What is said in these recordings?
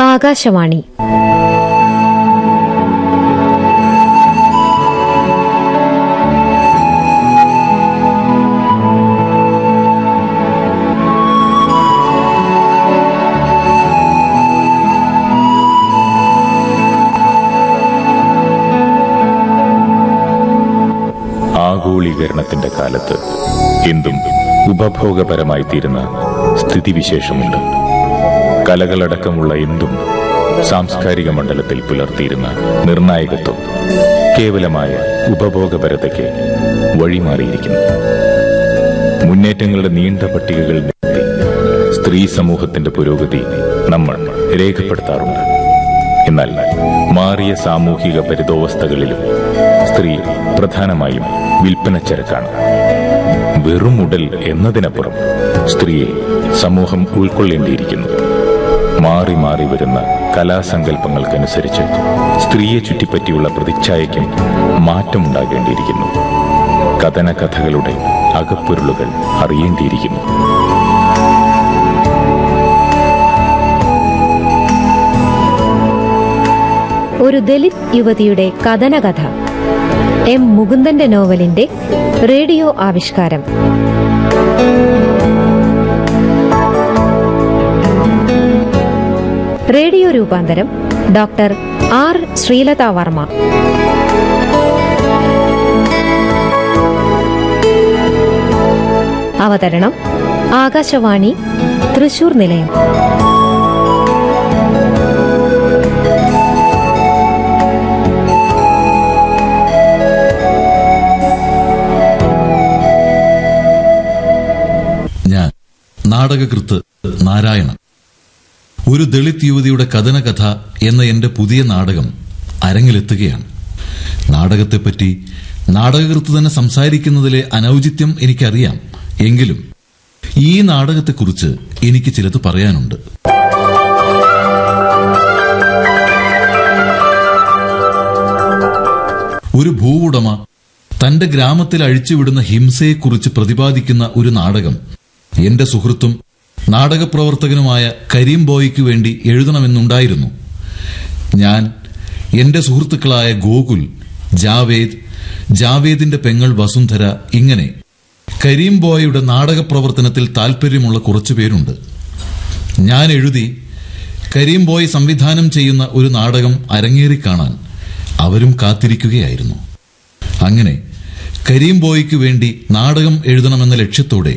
ആകാശവാണി. ആഗോളീകരണത്തിന്റെ കാലത്ത് എന്തും ഉപഭോഗപരമായി തീരുന്ന സ്ഥിതിവിശേഷമുണ്ട്. കലകളടക്കമുള്ള എന്തും സാംസ്കാരിക മണ്ഡലത്തിൽ പുലർത്തിയിരുന്ന നിർണായകത്വം കേവലമായ ഉപഭോഗപരതയ്ക്ക് വഴിമാറിയിരിക്കുന്നു. മുന്നേറ്റങ്ങളുടെ നീണ്ട പട്ടികകൾ നിർത്തി സ്ത്രീ സമൂഹത്തിന്റെ പുരോഗതി നമ്മൾ രേഖപ്പെടുത്താറുണ്ട്. എന്നാൽ മാറിയ സാമൂഹിക പരിതോവസ്ഥകളിലും സ്ത്രീ പ്രധാനമായും വിൽപ്പനച്ചരക്കാണ്. വെറും ഉടൽ എന്നതിനപ്പുറം സ്ത്രീയെ സമൂഹം ഉൾക്കൊള്ളേണ്ടിയിരിക്കുന്നു. മാറി മാറി വരുന്ന കലാസങ്കല്പങ്ങൾക്കനുസരിച്ച് സ്ത്രീയെ ചുറ്റിപ്പറ്റിയുള്ള പ്രതിച്ഛായയ്ക്കും മാറ്റമുണ്ടാകേണ്ടിയിരിക്കുന്നു. കഥന കഥകളുടെ അകപ്പൊരുളുകൾ അറിയേണ്ടിയിരിക്കുന്നു. ഒരു ദലിത് യുവതിയുടെ കഥനകഥ. എം മുകുന്ദന്റെ നോവലിന്റെ റേഡിയോ ആവിഷ്കാരം. റേഡിയോ രൂപാന്തരം ഡോക്ടർ ആർ ശ്രീലത വർമ്മ. അവതരണം ആകാശവാണി തൃശൂർ നിലയം. നാടകകൃത്ത് നാരായണൻ. ഒരു ദളിത് യുവതിയുടെ കഥനകഥ എന്ന എന്റെ പുതിയ നാടകം അരങ്ങിലെത്തുകയാണ്. നാടകത്തെപ്പറ്റി നാടകകൃത്ത് തന്നെ സംസാരിക്കുന്നതിലെ അനൗചിത്യം എനിക്കറിയാം. എങ്കിലും ഈ നാടകത്തെക്കുറിച്ച് എനിക്ക് ചിലത് പറയാനുണ്ട്. ഒരു ഭൂവുടമ തന്റെ ഗ്രാമത്തിൽ അഴിച്ചുവിടുന്ന ഹിംസയെക്കുറിച്ച് പ്രതിപാദിക്കുന്ന ഒരു നാടകം എന്റെ സുഹൃത്തും നാടകപ്രവർത്തകനുമായ കരീം ബോയ്ക്ക് വേണ്ടി എഴുതണമെന്നുണ്ടായിരുന്നു. ഞാൻ എന്റെ സുഹൃത്തുക്കളായ ഗോകുൽ ജാവേദ് ജാവേദിന്റെ പെങ്ങൾ വസുന്ധര ഇങ്ങനെ കരീം ബോയുടെ നാടകപ്രവർത്തനത്തിൽ താൽപര്യമുള്ള കുറച്ചു പേരുണ്ട്. ഞാൻ എഴുതി കരീം ബോയ് സംവിധാനം ചെയ്യുന്ന ഒരു നാടകം അരങ്ങേറി കാണാൻ അവരും കാത്തിരിക്കുകയായിരുന്നു. അങ്ങനെ കരീം ബോയ്ക്ക് വേണ്ടി നാടകം എഴുതണമെന്ന ലക്ഷ്യത്തോടെ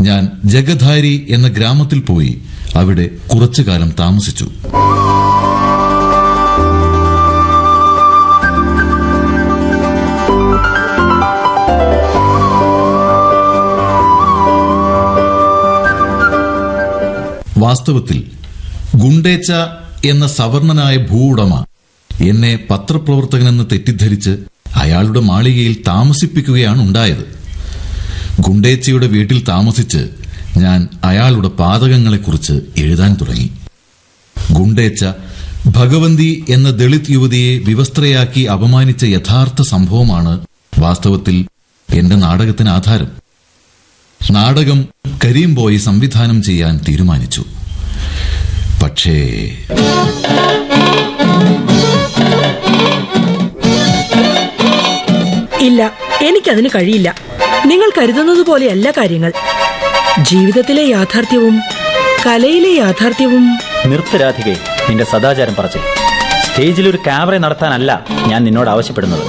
ഞാൻ ജഗധാരി എന്ന ഗ്രാമത്തിൽ പോയി അവിടെ കുറച്ചു കാലം താമസിച്ചു. വാസ്തവത്തിൽ ഗുണ്ടേച്ച എന്ന സവർണനായ ഭൂവുടമ എന്നെ പത്രപ്രവർത്തകനെന്ന് തെറ്റിദ്ധരിച്ച് അയാളുടെ മാളികയിൽ താമസിപ്പിക്കുകയാണ് ഉണ്ടായത്. ഗുണ്ടേച്ചയുടെ വീട്ടിൽ താമസിച്ച് ഞാൻ അയാളുടെ പാതകങ്ങളെക്കുറിച്ച് എഴുതാൻ തുടങ്ങി. ഗുണ്ടേച്ച ഭഗവന്തി എന്ന ദളിത് യുവതിയെ വിവസ്ത്രയാക്കി അപമാനിച്ച യഥാർത്ഥ സംഭവമാണ് വാസ്തവത്തിൽ എന്റെ നാടകത്തിന് ആധാരം. നാടകം കരീം ബോയ് സംവിധാനം ചെയ്യാൻ തീരുമാനിച്ചു. പക്ഷേ ഇല്ല എനിക്കതിന് കഴിയില്ല. നിങ്ങൾ കരുതുന്നത് പോലെയല്ല കാര്യങ്ങൾ. ജീവിതത്തിലെ യാഥാർത്ഥ്യവും കലയിലെ യാഥാർത്ഥ്യവും നിർത്തരാധികെ നിന്റെ സദാചാരം പറഞ്ഞേ സ്റ്റേജിൽ ഒരു ക്യാമറ നടത്താനല്ല ഞാൻ നിന്നോട് ആവശ്യപ്പെടുന്നത്.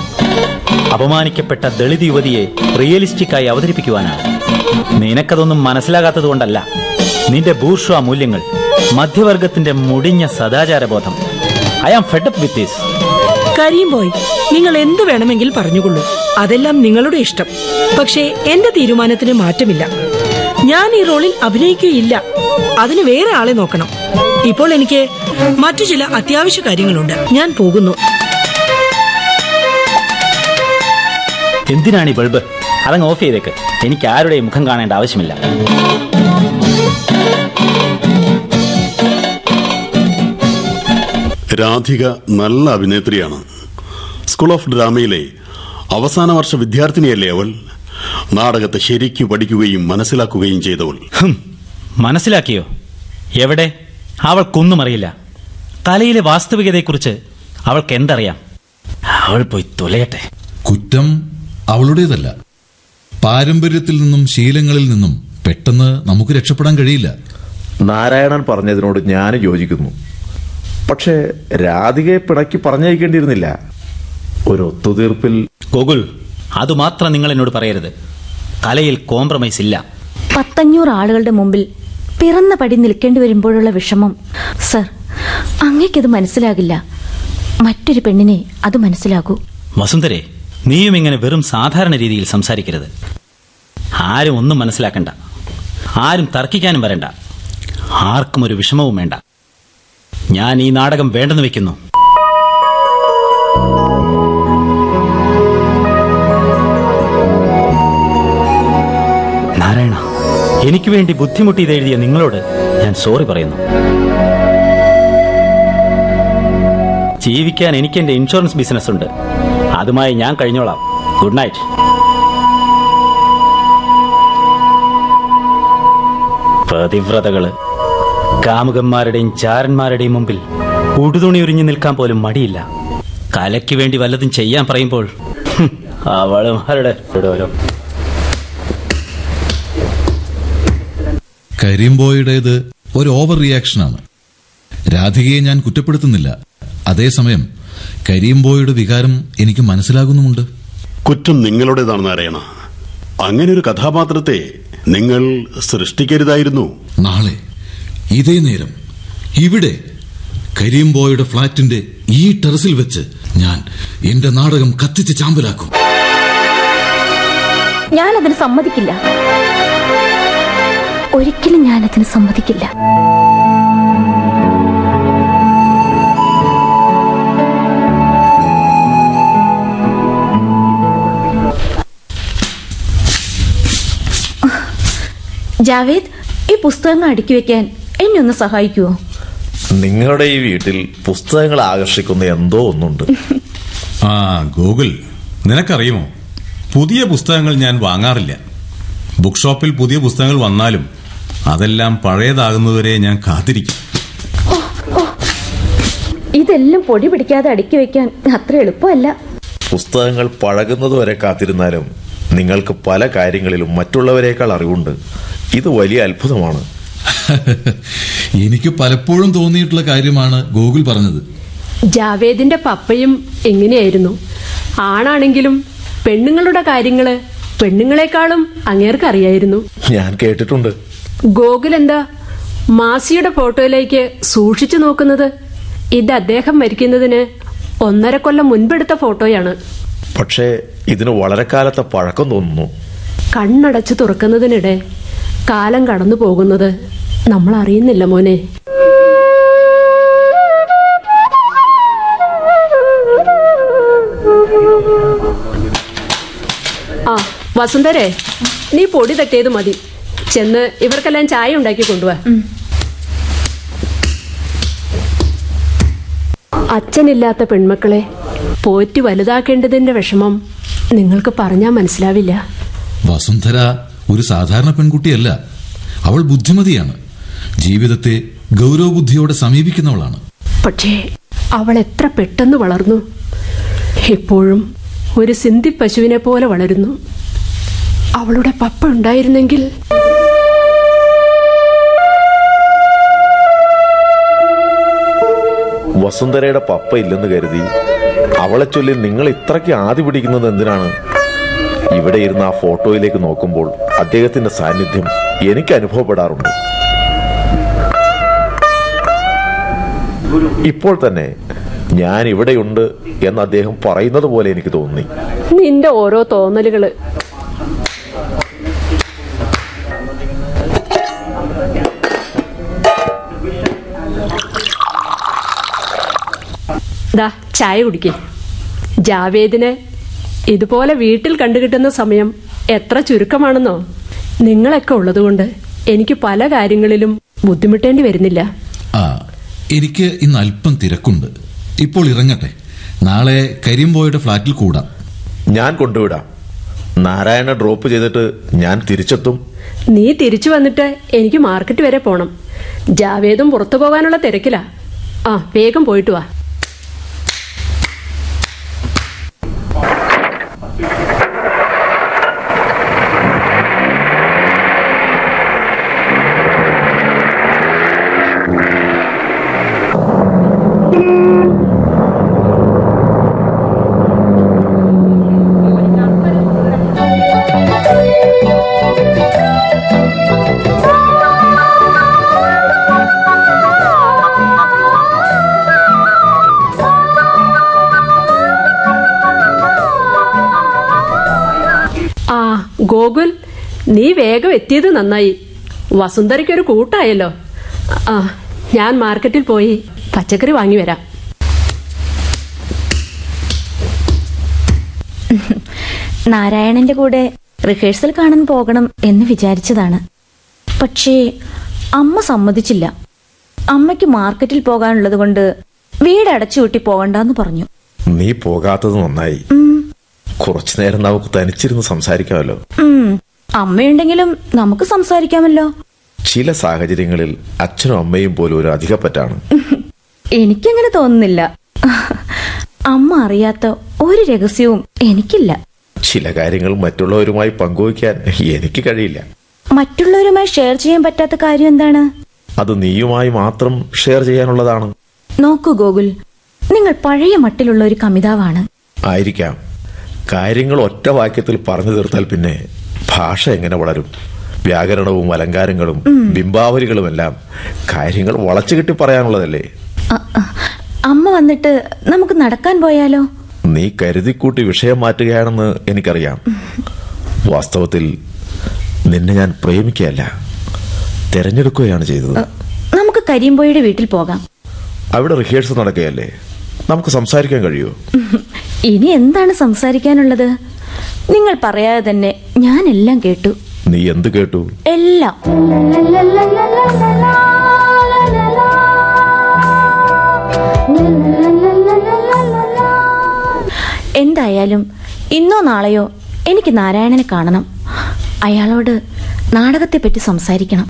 അപമാനിക്കപ്പെട്ട ദളിത് യുവതിയെ റിയലിസ്റ്റിക്കായി അവതരിപ്പിക്കുവാനാണ്. നിനക്കതൊന്നും മനസ്സിലാകാത്തത് കൊണ്ടല്ല. നിന്റെ ബൂർഷ്വ മൂല്യങ്ങൾ മധ്യവർഗത്തിന്റെ മുടിഞ്ഞ സദാചാരബോധം. I am fed up with this Karim Boy നിങ്ങൾ എന്തു വേണമെങ്കിൽ പറഞ്ഞുകൊള്ളൂ. അതെല്ലാം നിങ്ങളുടെ ഇഷ്ടം. പക്ഷേ എന്റെ തീരുമാനത്തിന് മാറ്റമില്ല. ഞാൻ ഈ റോളിൽ അഭിനയിക്കുകയില്ല. അതിന് വേറെ ആളെ നോക്കണം. ഇപ്പോൾ എനിക്ക് മറ്റു ചില അത്യാവശ്യ കാര്യങ്ങളുണ്ട്. ഞാൻ പോകുന്നു. എന്തിനാണ് ഈ ബൾബ്? അതങ്ങ് ഓഫ് ചെയ്തേക്ക്. എനിക്ക് ആരുടെയും മുഖം കാണേണ്ട ആവശ്യമില്ല. രാധിക നല്ല അഭിനേത്രിയാണ്. സ്കൂൾ ഓഫ് ഡ്രാമയിലെ അവസാന വർഷ വിദ്യാർത്ഥിനിയല്ലേ അവൾ? നാടകത്തെ ശരിക്കു പഠിക്കുകയും മനസ്സിലാക്കുകയും ചെയ്തവൾ. ഹും, മനസ്സിലാക്കിയോ? എവിടെ? അവൾക്കൊന്നും അറിയില്ല. കലയിലെ വാസ്തവികതയെക്കുറിച്ച് അവൾക്ക് എന്തറിയാം അവൾ പോയി തുലയട്ടെ. കുറ്റം അവളുടേതല്ല. പാരമ്പര്യത്തിൽ നിന്നും ശീലങ്ങളിൽ നിന്നും പെട്ടെന്ന് നമുക്ക് രക്ഷപ്പെടാൻ കഴിയില്ല. നാരായണൻ പറഞ്ഞതിനോട് ഞാൻ യോജിക്കുന്നു. പക്ഷേ രാധികയെ പിണക്കി പറഞ്ഞയക്കേണ്ടിയിരുന്നില്ല. ഒരു ഒത്തുതീർപ്പിൽ ഗോകുൽ അതുമാത്രം നിങ്ങൾ എന്നോട് പറയരുത്. കലയിൽ കോംപ്രമൈസ് ഇല്ല. പത്തഞ്ഞൂറ് ആളുകളുടെ മുമ്പിൽ പിറന്ന പടി നിൽക്കേണ്ടി വരുമ്പോഴുള്ള വിഷമം. സർ അങ്ങേക്കത് മനസ്സിലാകില്ല. മറ്റൊരു പെണ്ണിനെ അത് മനസ്സിലാകൂ വസുന്ധരെ നീയും ഇങ്ങനെ വെറും സാധാരണ രീതിയിൽ സംസാരിക്കരുത്. ആരും ഒന്നും മനസ്സിലാക്കണ്ട. ആരും തർക്കിക്കാനും വരണ്ട. ആർക്കും ഒരു വിഷമവും വേണ്ട. ഞാൻ ഈ നാടകം വേണ്ടെന്ന് വെക്കുന്നു. നാരായണ എനിക്ക് വേണ്ടി ബുദ്ധിമുട്ടി ഇതെഴുതിയ നിങ്ങളോട് ഞാൻ സോറി പറയുന്നു. ജീവിക്കാൻ എനിക്ക് എന്റെ ഇൻഷുറൻസ് ബിസിനസ് ഉണ്ട്. അതുമായി ഞാൻ കഴിഞ്ഞോളാം. Good night. പതിവ്രതകൾ കാമുകന്മാരുടെയും ചാരന്മാരുടെയും മുമ്പിൽ ഉടുതുണി ഉരിഞ്ഞു നിൽക്കാൻ പോലും മടിയില്ല. കലയ്ക്ക് വേണ്ടി വല്ലതും ചെയ്യാൻ പറയുമ്പോൾ അവളുമാരുടെ ഓരോ കരിമ്പോയുടേത് ഒരു ഓവർ റിയാക്ഷനാണ്. രാധികയെ ഞാൻ കുറ്റപ്പെടുത്തുന്നില്ല. അതേസമയം കരിയമ്പോയുടെ വികാരം എനിക്ക് മനസ്സിലാകുന്നുമുണ്ട്. കുറ്റം നിങ്ങളുടേതാണ് നാരായണ അങ്ങനെ ഒരു കഥാപാത്രത്തെ നിങ്ങൾ സൃഷ്ടിക്കരുതായിരുന്നു. നാളെ ഇതേ നേരം ഇവിടെ കരീംബോയുടെ ഫ്ളാറ്റിന്റെ ഈ ടെറസിൽ വെച്ച് ഞാൻ എന്റെ നാടകം കത്തിച്ച് ചാമ്പലാക്കും. ഞാൻ ഞാനതിന് സമ്മതിക്കില്ല. ഒരിക്കലും ഞാൻ ഞാനതിന് സമ്മതിക്കില്ല. ജാവേദ് ഈ പുസ്തകങ്ങൾ അടുക്കി വെക്കാൻ എന്നെ ഒന്ന് സഹായിക്കുവോ? നിങ്ങളുടെ ഈ വീട്ടിൽ പുസ്തകങ്ങൾ ആകർഷിക്കുന്ന എന്തോ ഒന്നുണ്ട്. ആ ഗൂഗിൾ. നിനക്കറിയുമോ? പുതിയ പുസ്തകങ്ങൾ ഞാൻ വാങ്ങാറില്ല. ബുക്ക് ഷോപ്പിൽ പുതിയ പുസ്തകങ്ങൾ വന്നാലും അതെല്ലാം പഴയതാകുന്നതുവരെ ഞാൻ കാത്തിരിക്കും. ഇതെല്ലാം പൊടി പിടിക്കാതെ അടുക്കി വെക്കാൻ അത്ര എളുപ്പമല്ല. പുസ്തകങ്ങൾ പഴകുന്നതുവരെ കാത്തിരുന്നാലും നിങ്ങൾക്ക് പല കാര്യങ്ങളിലും മറ്റുള്ളവരെക്കാൾ അറിവുണ്ട്. ഇത് വലിയ അത്ഭുതമാണ്. എനിക്ക് പലപ്പോഴും തോന്നിയിട്ടുള്ള കാര്യമാണ് ഗോകുൽ പറഞ്ഞത്. ജാവേദിന്റെ പപ്പയും എങ്ങനെയായിരുന്നു? ആണാണെങ്കിലും പെണ്ണുങ്ങളുടെ കാര്യങ്ങൾ പെണ്ണുങ്ങളെക്കാളും അങ്ങേർക്ക് അറിയായിരുന്നു. ഞാൻ കേട്ടിട്ടുണ്ട്. ഗോകുൽ എന്താ മാസിയുടെ ഫോട്ടോയിലേക്ക് സൂക്ഷിച്ചു നോക്കുന്നത്? ഇത് അദ്ദേഹം മരിക്കുന്നതിന് ഒന്നര കൊല്ലം മുൻപെടുത്ത ഫോട്ടോയാണ്. പക്ഷേ ഇതിന് വളരെ കാലത്തെ പഴക്കം തോന്നുന്നു. കണ്ണടച്ചു തുറക്കുന്നതിനിടെ കാലം കടന്നു പോകുന്നത് നമ്മൾ അറിയുന്നില്ല മോനെ. ആ വസുന്ധരെ നീ പൊടി തട്ടിയത് മതി. ചെന്ന് ഇവർക്കെല്ലാം ചായ ഉണ്ടാക്കി കൊണ്ടുപോവാ അച്ഛനില്ലാത്ത പെൺമക്കളെ പോറ്റി വലുതാക്കേണ്ടതിന്റെ വിഷമം നിങ്ങൾക്ക് പറഞ്ഞാൽ മനസ്സിലാവില്ല. വസുന്ധര ഒരു സാധാരണ പെൺകുട്ടിയല്ല. അവൾ ബുദ്ധിമതിയാണ്. ജീവിതത്തെ ഗൗരവബുദ്ധിയോടെ സമീപിക്കുന്നവളാണ്. പക്ഷേ അവൾ എത്ര പെട്ടെന്ന് വളർന്നു. എപ്പോഴും ഒരു സിന്ധി പശുവിനെ പോലെ വളരുന്നു. അവളുടെ പപ്പ ഉണ്ടായിരുന്നെങ്കിൽ വസുന്ധരയുടെ പപ്പ ഇല്ലെന്ന് കരുതി അവളെ ചൊല്ലി നിങ്ങൾ ഇത്രയ്ക്ക് ആദ്യ പിടിക്കുന്നത് എന്തിനാണ്? ഇവിടെ ഇരുന്ന് ആ ഫോട്ടോയിലേക്ക് നോക്കുമ്പോൾ അദ്ദേഹത്തിന്റെ സാന്നിധ്യം എനിക്ക് അനുഭവപ്പെടാറുണ്ട്. ഇപ്പോൾ തന്നെ ഞാൻ ഇവിടെയുണ്ട് എന്ന് അദ്ദേഹം പറയുന്നത് പോലെ എനിക്ക് തോന്നി. നിന്റെ ഓരോ തോന്നലുകൾ. ദാ ചായ കുടിക്കേ. ജാവേദിനെ ഇതുപോലെ വീട്ടിൽ കണ്ടുകിട്ടുന്ന സമയം എത്ര ചുരുക്കമാണെന്നോ. നിങ്ങളൊക്കെ ഉള്ളതുകൊണ്ട് എനിക്ക് പല കാര്യങ്ങളിലും ബുദ്ധിമുട്ടേണ്ടി വരുന്നില്ല. ആ എനിക്ക് ഇന്ന് അല്പം തിരക്കുണ്ട്. ഇപ്പോൾ ഇറങ്ങട്ടെ. നാളെ കരിമ്പോയുടെ ഫ്ലാറ്റിൽ കൂടാം. ഞാൻ കൊണ്ടുവിടാം. നാരായണ ഡ്രോപ്പ് ചെയ്തിട്ട് ഞാൻ തിരിച്ചെത്തും. നീ തിരിച്ചു വന്നിട്ട് എനിക്ക് മാർക്കറ്റ് വരെ പോണം. ജാവേദും പുറത്തു പോകാനുള്ള തിരക്കിലാ. ആ വേഗം പോയിട്ട് വാ. നീ വേഗം എത്തിയത് നന്നായി. വസുന്ധരയ്ക്കൊരു കൂട്ടായല്ലോ. ആ ഞാൻ മാർക്കറ്റിൽ പോയി പച്ചക്കറി വാങ്ങി വരാം. നാരായണന്റെ കൂടെ റിഹേഴ്സൽ കാണാൻ പോകണം എന്ന് വിചാരിച്ചതാണ്. പക്ഷേ അമ്മ സമ്മതിച്ചില്ല. അമ്മയ്ക്ക് മാർക്കറ്റിൽ പോകാനുള്ളത് കൊണ്ട് വീട് അടച്ചുപൂട്ടി പോകണ്ടെന്ന് പറഞ്ഞു. നീ പോകാത്തത് നന്നായി. കുറച്ചു നേരം നമുക്ക് തനിച്ചിരുന്ന് സംസാരിക്കാമല്ലോ. അമ്മയുണ്ടെങ്കിലും നമുക്ക് സംസാരിക്കാമല്ലോ. ചില സാഹചര്യങ്ങളിൽ അച്ഛനും അമ്മയും പോലും ഒരു അധികപ്പറ്റാണ്. എനിക്കങ്ങനെ തോന്നുന്നില്ല. അമ്മ അറിയാത്ത ഒരു രഹസ്യവും എനിക്കില്ല. ചില കാര്യങ്ങൾ മറ്റുള്ളവരുമായി പങ്കുവയ്ക്കാൻ എനിക്ക് കഴിയില്ല. മറ്റുള്ളവരുമായി ഷെയർ ചെയ്യാൻ പറ്റാത്ത കാര്യം എന്താണ്? അത് നീയുമായി മാത്രം ഷെയർ ചെയ്യാനുള്ളതാണ്. നോക്കൂ ഗോകുൽ നിങ്ങൾ പഴയ മട്ടിലുള്ള ഒരു കമിതാവാണ്. ആയിരിക്കാം. കാര്യങ്ങൾ ഒറ്റ വാക്യത്തിൽ പറഞ്ഞു തീർത്താൽ പിന്നെ ഭാഷ എങ്ങനെ വളരും? വ്യാകരണവും അലങ്കാരങ്ങളും ബിംബാവലികളുമെല്ലാം കാര്യങ്ങൾ വളച്ചു കെട്ടി പറയാനുള്ളതല്ലേ? അമ്മ വന്നിട്ട് നമുക്ക് നടക്കാൻ പോയാലോ? നീ കരുതിക്കൂട്ടി വിഷയം മാറ്റുകയാണെന്ന് എനിക്കറിയാം. വാസ്തവത്തിൽ നിന്നെ ഞാൻ പ്രേമിക്കുകയല്ല തിരഞ്ഞെടുക്കുകയാണ് ചെയ്തത്. നമുക്ക് കരിയമ്പോയുടെ വീട്ടിൽ പോകാം. അവിടെ റിഹേഴ്സൽ നടക്കുകയല്ലേ? നമുക്ക് സംസാരിക്കാൻ കഴിയുമോ? ഇനി എന്താണ് സംസാരിക്കാനുള്ളത്? നിങ്ങൾ പറയാതെ തന്നെ ഞാൻ എല്ലാം കേട്ടു. നീ എന്ത് കേട്ടു? എല്ലാം. എന്തായാലും ഇന്നോ നാളെയോ എനിക്ക് നാരായണനെ കാണണം. അയാളോട് നാടകത്തെ പറ്റി സംസാരിക്കണം.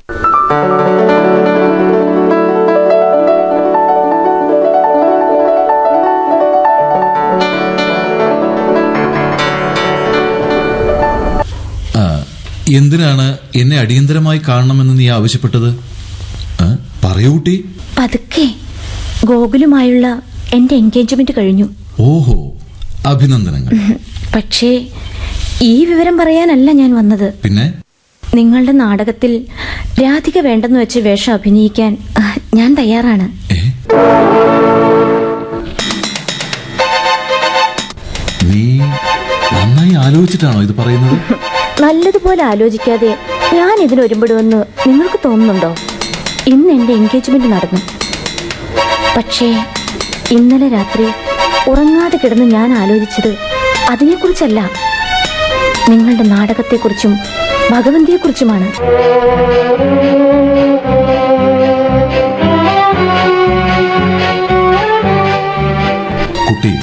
എന്തിനാണ് എന്നെ അടിയന്തരമായി കാണണമെന്ന് നീ ആവശ്യപ്പെട്ടത്? പറയൂട്ടി പറയൂ കുട്ടി. പതുക്കെ. ഗോകുലുമായുള്ള എന്റെ എൻഗേജ്മെന്റ് കഴിഞ്ഞു. ഓഹോ. അഭിനന്ദനങ്ങൾ. പക്ഷേ ഈ വിവരം പറയാനല്ല ഞാൻ വന്നത്. പിന്നെ? നിങ്ങളുടെ നാടകത്തിൽ രാധിക വേണ്ടെന്ന് വെച്ച് വേഷം അഭിനയിക്കാൻ ഞാൻ തയ്യാറാണ്? നീ നന്നായി ആലോചിച്ചിട്ടാണോ ഇത് പറയുന്നത്? നല്ലതുപോലെ ആലോചിക്കാതെ ഞാൻ ഇതിനൊരുമ്പെടുമെന്ന് നിങ്ങൾക്ക് തോന്നുന്നുണ്ടോ? ഇന്ന് എന്റെ എൻഗേജ്മെന്റ് നടന്നു. പക്ഷേ ഇന്നലെ രാത്രി ഉറങ്ങാതെ കിടന്ന് ഞാൻ ആലോചിച്ചത് അതിനെക്കുറിച്ചല്ല. നിങ്ങളുടെ നാടകത്തെക്കുറിച്ചും ഭഗവന്തിയെക്കുറിച്ചുമാണ്. കുട്ടി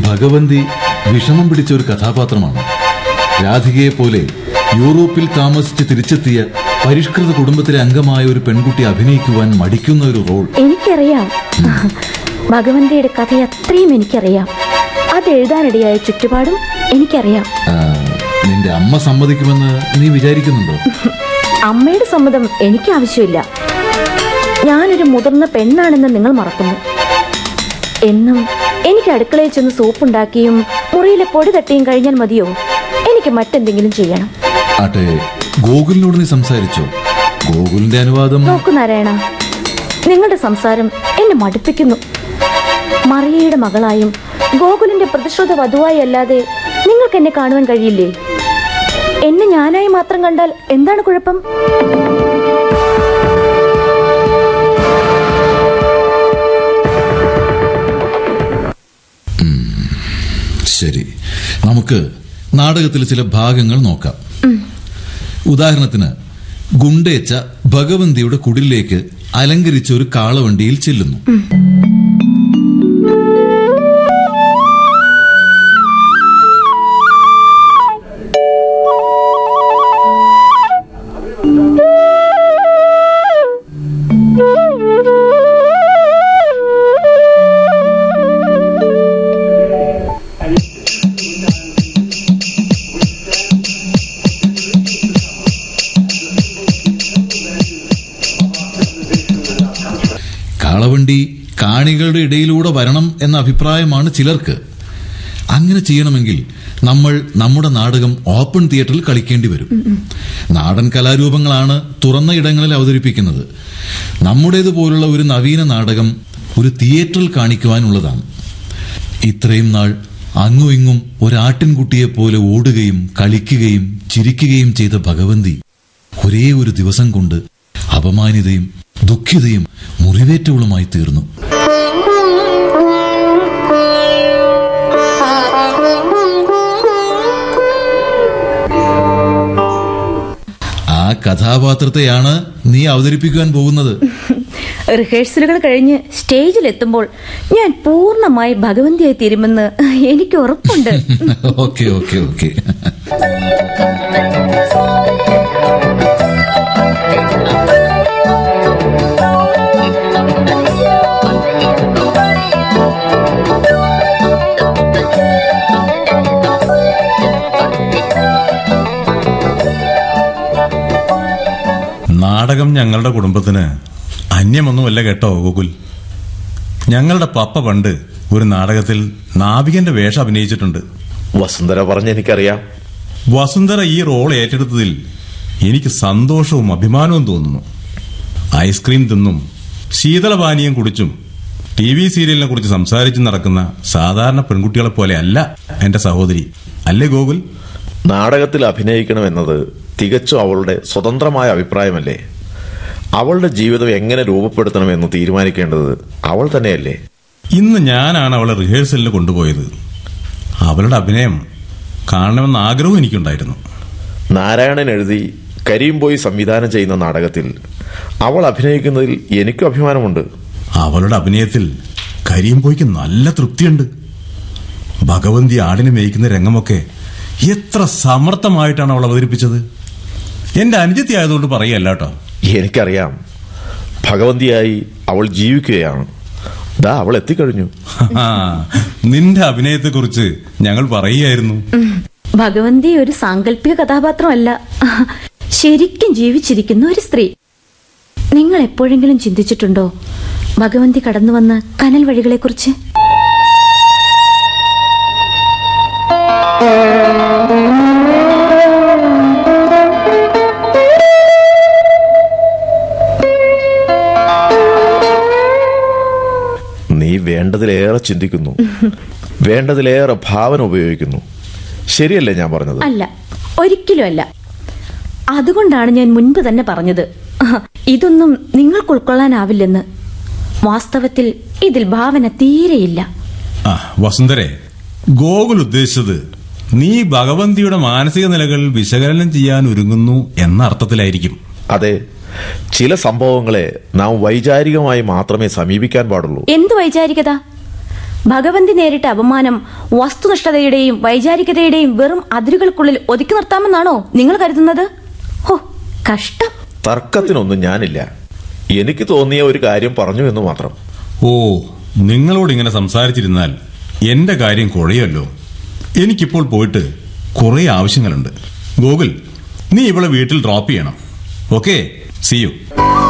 ഭഗവന്തി വിഷമം പിടിച്ച ഒരു കഥാപാത്രമാണ്. രാധികയെ പോലെ യൂറോപ്പിൽ താമസിച്ച് തിരിച്ചെത്തിയ പരിഷ്കൃത കുടുംബത്തിലെ അംഗമായ ഒരു പെൺകുട്ടി അഭിനയിക്കുവാൻ മടിക്കുന്ന ഒരു റോൾ. എനിക്കറിയാം. ഭഗവന്തിയുടെ കഥ അത്രയും എനിക്കറിയാം. അത് എഴുതാനിടയായ ചുറ്റുപാടും എനിക്കറിയാം. നിന്റെ അമ്മ സമ്മതിക്കുമെന്ന് നീ വിചാരിക്കുന്നുണ്ടോ? അമ്മയുടെ സമ്മതം എനിക്ക് ആവശ്യമില്ല. ഞാനൊരു മുതിർന്ന പെണ്ണാണെന്ന് നിങ്ങൾ മറക്കുന്നു. എന്നും എനിക്ക് അടുക്കളയിൽ ചെന്ന് സോപ്പുണ്ടാക്കിയും മുറിയിലെ പൊടി തട്ടിയും കഴിഞ്ഞാൽ മതിയോ? എനിക്ക് മറ്റെന്തെങ്കിലും ചെയ്യണം. അതെ ഗോകുലിനോട് നീ സംസാരിച്ചോ? ഗോകുലിന്റെ അനുവാദം നോക്കു നാരായണ നിങ്ങളുടെ സംസാരം എന്നെ മടുപ്പിക്കുന്നു. മറിയയുടെ മകളായും ഗോകുലിന്റെ പ്രതിശ്രുത വധുവായി അല്ലാതെ നിങ്ങൾക്ക് എന്നെ കാണുവാൻ കഴിയില്ലേ? എന്നെ ഞാനായി മാത്രം കണ്ടാൽ എന്താണ് കുഴപ്പം? ശരി. നമുക്ക് നാടകത്തിലെ ചില ഭാഗങ്ങൾ നോക്കാം. ഉദാഹരണത്തിന് ഗുണ്ടേച്ച ഭഗവന്തിയുടെ കുടിലേക്ക് അലങ്കരിച്ച ഒരു കാളവണ്ടിയിൽ ചെല്ലുന്നു. കാണികളുടെ ഇടയിലൂടെ വരണം എന്ന അഭിപ്രായമാണ് ചിലർക്ക്. അങ്ങനെ ചെയ്യണമെങ്കിൽ നമ്മൾ നമ്മുടെ നാടകം ഓപ്പൺ തിയേറ്ററിൽ കളിക്കേണ്ടി വരും. നാടൻ കലാരൂപങ്ങളാണ് തുറന്ന ഇടങ്ങളിൽ അവതരിപ്പിക്കുന്നത്. നമ്മുടേതുപോലുള്ള ഒരു നവീന നാടകം ഒരു തിയേറ്ററിൽ കാണിക്കുവാനുള്ളതാണ്. ഇത്രയും നാൾ അങ്ങും ഇങ്ങും ഒരാട്ടിൻകുട്ടിയെ പോലെ ഓടുകയും കളിക്കുകയും ചിരിക്കുകയും ചെയ്ത ഭഗവന്തി ഒരേ ഒരു ദിവസം കൊണ്ട് അപമാനിതയും ദുഃഖിതയും മുറിവേറ്റവളുമായി തീർന്നു. കഥാപാത്രത്തെയാണ് നീ അവതരിപ്പിക്കുവാൻ പോകുന്നത്. റിഹേഴ്സലുകൾ കഴിഞ്ഞ് സ്റ്റേജിൽ എത്തുമ്പോൾ ഞാൻ പൂർണമായി ഭഗവന്തിയായി തീരുമെന്ന് എനിക്ക് ഉറപ്പുണ്ട്. Okay okay okay. ഞങ്ങളുടെ കുടുംബത്തിന് അന്യമൊന്നുമല്ല കേട്ടോ ഗോകുൽ. ഞങ്ങളുടെ പപ്പ പണ്ട് ഒരു നാടകത്തിൽ നാവികന്റെ വേഷം അഭിനയിച്ചിട്ടുണ്ട്. വസുന്ധര പറഞ്ഞ എനിക്കറിയാം. വസുന്ധര ഈ റോൾ ഏറ്റെടുത്തതിൽ എനിക്ക് സന്തോഷവും അഭിമാനവും തോന്നുന്നു. ഐസ്ക്രീം തിന്നും ശീതളപാനീയം കുടിച്ചും ടി വി സീരിയലിനെ കുറിച്ച് സംസാരിച്ചു നടക്കുന്ന സാധാരണ പെൺകുട്ടികളെ പോലെ അല്ല എന്റെ സഹോദരി. അല്ലേ ഗോകുൽ? നാടകത്തിൽ അഭിനയിക്കണമെന്നത് തികച്ചും അവളുടെ സ്വതന്ത്രമായ അഭിപ്രായമല്ലേ? അവളുടെ ജീവിതം എങ്ങനെ രൂപപ്പെടുത്തണമെന്ന് തീരുമാനിക്കേണ്ടത് അവൾ തന്നെയല്ലേ? ഇന്ന് ഞാനാണ് അവളെ റിഹേഴ്സലിന് കൊണ്ടുപോയത്. അവളുടെ അഭിനയം കാണണമെന്ന ആഗ്രഹവും എനിക്കുണ്ടായിരുന്നു. നാരായണൻ എഴുതി കരീം പോയി സംവിധാനം ചെയ്യുന്ന നാടകത്തിൽ അവൾ അഭിനയിക്കുന്നതിൽ എനിക്കും അഭിമാനമുണ്ട്. അവളുടെ അഭിനയത്തിൽ കരീം പോയിക്ക് നല്ല തൃപ്തിയുണ്ട്. ഭഗവന്തി ആടിനെ മേയ്ക്കുന്ന രംഗമൊക്കെ എത്ര സമർത്ഥമായിട്ടാണ് അവൾ അവതരിപ്പിച്ചത്. എന്റെ അനുജത്തി ആയതുകൊണ്ട് പറയല്ല കേട്ടോ. എനിക്കറിയാം. ഭഗവന്തിയായി അവൾ ജീവിക്കുകയാണ്. ദാ അവൾ എത്തിക്കഴിഞ്ഞു. നിന്റെ അഭിനയത്തെ കുറിച്ച് ഞങ്ങൾ പറയുകയായിരുന്നു. ഭഗവന്തി ഒരു സാങ്കല്പിക കഥാപാത്രമല്ല. ശരിക്കും ജീവിച്ചിരിക്കുന്ന ഒരു സ്ത്രീ. നിങ്ങൾ എപ്പോഴെങ്കിലും ചിന്തിച്ചിട്ടുണ്ടോ ഭഗവന്തി കടന്നു വന്ന കനൽ വഴികളെക്കുറിച്ച്? വേണ്ടതിലേറെ ചിന്തിക്കുന്നു. വേണ്ടതിലേറെ ഭാവന ഉപയോഗിക്കുന്നു. ശരിയല്ലേ ഞാൻ പറഞ്ഞത്? അല്ല ഒരിക്കലും അല്ല അതുകൊണ്ടാണ് ഞാൻ മുൻപ് തന്നെ പറഞ്ഞത്. ഇതൊന്നും നിങ്ങൾക്ക് ഉൾക്കൊള്ളാനാവില്ലെന്ന്. വാസ്തവത്തിൽ ഇതിൽ ഭാവന തീരെയില്ല. വസുന്ധരെ ഗോകുൽ ഉദ്ദേശിച്ചത് നീ ഭഗവന്തിയുടെ മാനസിക നിലകൾ വിശകലനം ചെയ്യാൻ ഒരുങ്ങുന്നു എന്ന അർത്ഥത്തിലായിരിക്കും. അതെ. ചില സംഭവങ്ങളെ നാം വൈചാരികമായി മാത്രമേ സമീപിക്കാൻ പാടുള്ളൂ. എന്ത് വൈചാരികത? ഭഗവന്തി നേരിട്ട അപമാനം വസ്തുനിഷ്ഠതയുടെയും വൈചാരികതയുടെയും വെറും അതിരുകൾക്കുള്ളിൽ ഒതുക്കി നിർത്താമെന്നാണോ നിങ്ങൾ കരുതുന്നത്? ഹോ കഷ്ടം. തർക്കത്തിനൊന്നും ഞാനില്ല. എനിക്ക് തോന്നിയ ഒരു കാര്യം പറഞ്ഞു എന്ന് മാത്രം. ഓ നിങ്ങളോട് ഇങ്ങനെ സംസാരിച്ചിരുന്നാൽ എന്റെ കാര്യം കുഴയല്ലോ എനിക്കിപ്പോൾ പോയിട്ട് കുറെ ആവശ്യങ്ങളുണ്ട്. ഗോകുൽ നീ ഇവളെ വീട്ടിൽ ഡ്രോപ്പ് ചെയ്യണം. Okay See you.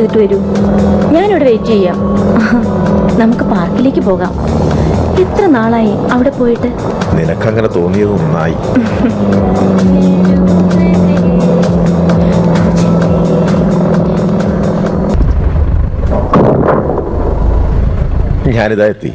ചെയ്തിട്ട് വരൂ. ഞാനിവിടെ വെയിറ്റ് ചെയ്യാം. നമുക്ക് പാർക്കിലേക്ക് പോകാം. എത്ര നാളായി അവിടെ പോയിട്ട്? നിനക്കങ്ങനെ തോന്നിയത് നന്നായി. ഞാനിതാ എത്തി.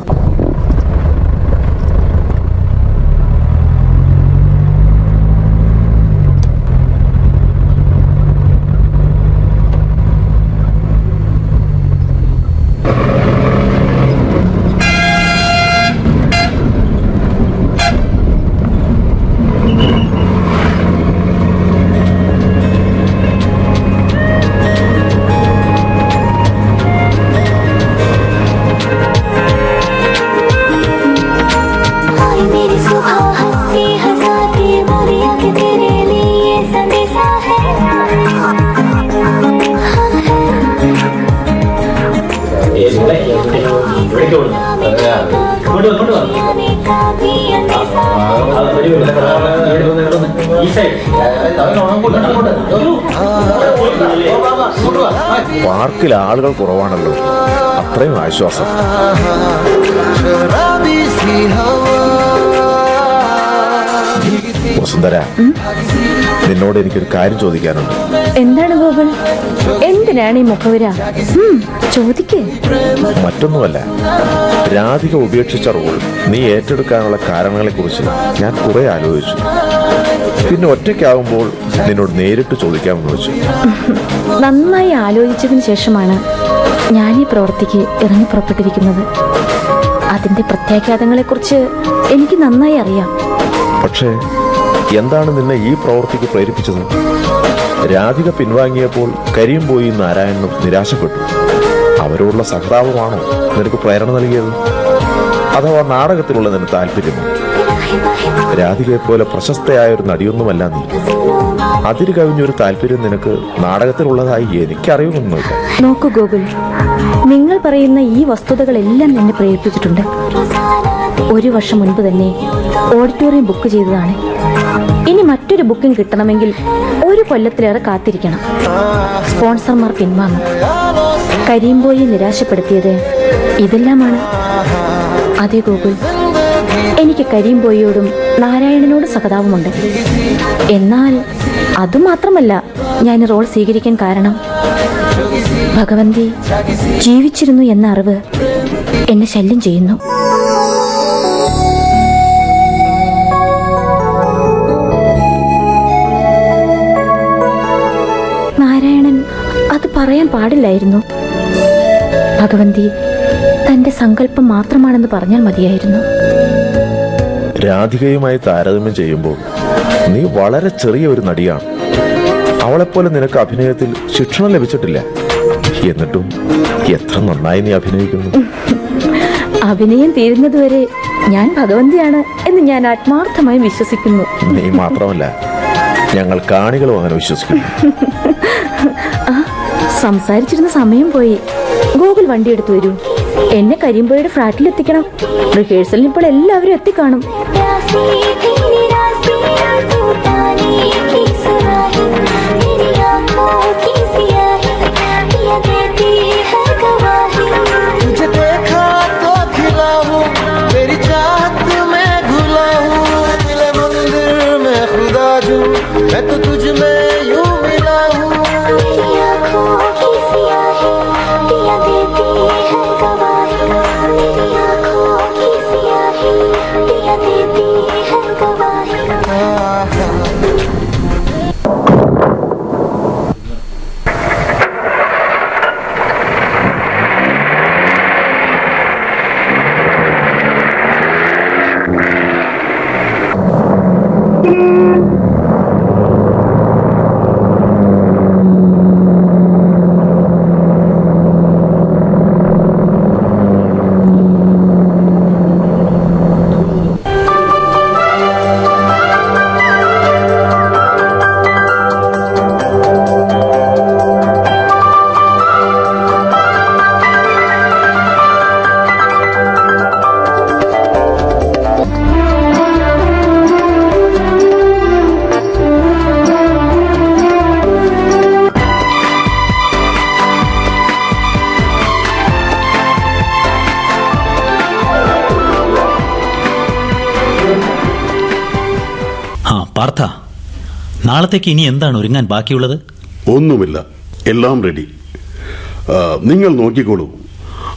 ആളുകൾ കുറവാണല്ലോ. അത്രയും ആശ്വാസം. വസുന്ധര നിന്നോട് എനിക്കൊരു കാര്യം ചോദിക്കാനുണ്ട്. എന്താണ് ഗോകുൽ? എന്തിനാണ് ഈ മുഖവര? ചോദിക്കേ. മറ്റൊന്നുമല്ല രാധിക ഉപേക്ഷിച്ച റോൾ നീ ഏറ്റെടുക്കാനുള്ള കാരണങ്ങളെ കുറിച്ച് ഞാൻ കുറെ ആലോചിച്ചു. പിന്നെ ഒറ്റയ്ക്കാവുമ്പോൾ നിന്നോട് നേരിട്ട് ചോദിക്കാമെന്ന് വെച്ചു. നന്നായി ആലോചിച്ചതിന് ശേഷമാണ് ഞാൻ ഈ പ്രവൃത്തിക്ക് ഇറങ്ങി പുറപ്പെട്ടിരിക്കുന്നത്. അതിന്റെ പ്രത്യാഘാതങ്ങളെക്കുറിച്ച് എനിക്ക് നന്നായി അറിയാം. പക്ഷേ എന്താണ് നിന്നെ ഈ പ്രവൃത്തിക്ക് പ്രേരിപ്പിച്ചത്? രാധിക പിൻവാങ്ങിയപ്പോൾ കരീം പോയി നാരായണനും നിരാശപ്പെട്ടു. അവരോടുള്ള സഹതാപമാണോ നിനക്ക് പ്രേരണ നൽകിയത്? അഥവാ നാടകത്തിലുള്ള നിന്റെ താല്പര്യമോ? രാധികയെപ്പോലെ പ്രശസ്തയായ ഒരു നടിയൊന്നുമല്ല നീ. അതിര് കവിഞ്ഞൊരു താല്പര്യം നിനക്ക് നാടകത്തിലുള്ളതായി എനിക്കറിയുമൊന്നുമില്ല നോക്കൂ ഗോകുൽ നിങ്ങൾ പറയുന്ന ഈ വസ്തുതകളെല്ലാം എന്നെ പ്രേരിപ്പിച്ചിട്ടുണ്ട്. ഒരു വർഷം മുൻപ് തന്നെ ഓഡിറ്റോറിയം ബുക്ക് ചെയ്തതാണ്. ഇനി മറ്റൊരു ബുക്കിംഗ് കിട്ടണമെങ്കിൽ ഒരു കൊല്ലത്തിലേറെ കാത്തിരിക്കണം. സ്പോൺസർമാർ പിൻവാങ്ങും. കരീംബോയെ നിരാശപ്പെടുത്തിയത് ഇതെല്ലാമാണ്. അതെ ഗോകുൽ എനിക്ക് കരീംബോയിയോടും നാരായണനോടും സഹതാപമുണ്ട്. എന്നാൽ അതുമാത്രമല്ല ഞാൻ റോൾ സ്വീകരിക്കാൻ കാരണം. ഭഗവന്തി ജീവിച്ചിരുന്നു എന്ന അറിവ് എന്നെ ശല്യം ചെയ്യുന്നു. നാരായണൻ അത് പറയാൻ പാടില്ലായിരുന്നു. ഭഗവന്തി തന്റെ സങ്കല്പം മാത്രമാണെന്ന് പറഞ്ഞാൽ മതിയായിരുന്നു. രാധികയുമായി താരതമ്യം ചെയ്യുമ്പോൾ നീ വളരെ ചെറിയ ഒരു നടിയാണ്. അവളെപ്പോലെ നിനക്ക് അഭിനയത്തിൽ ശിക്ഷണം ലഭിച്ചിട്ടില്ല. എന്നിട്ടും എത്ര നന്നായി നീ അഭിനയിക്കുന്നു. അഭിനയം തീരുന്നതുവരെ ഞാൻ ഭഗവന്തിയാണ് എന്ന് ഞാൻ ആത്മാർത്ഥമായി വിശ്വസിക്കുന്നു. നീ മാത്രമല്ല ഞങ്ങൾ കാണികളും അങ്ങനെ വിശ്വസിക്കുന്നു. സംസാരിച്ചിരുന്ന സമയം പോയി. ഗൂഗിൾ വണ്ടി എടുത്തു വരൂ. എന്നെ കരിമ്പുഴയുടെ ഫ്ലാറ്റിൽ എത്തിക്കണം റിഹേഴ്സലിന് ഇപ്പോൾ എല്ലാവരും എത്തിക്കാണും. 二人キス നാളത്തേക്ക് ഇനി എന്താണ് ഒരുങ്ങാൻ ബാക്കിയുള്ളത്? ഒന്നുമില്ല. എല്ലാം റെഡി നിങ്ങൾ നോക്കിക്കോളൂ.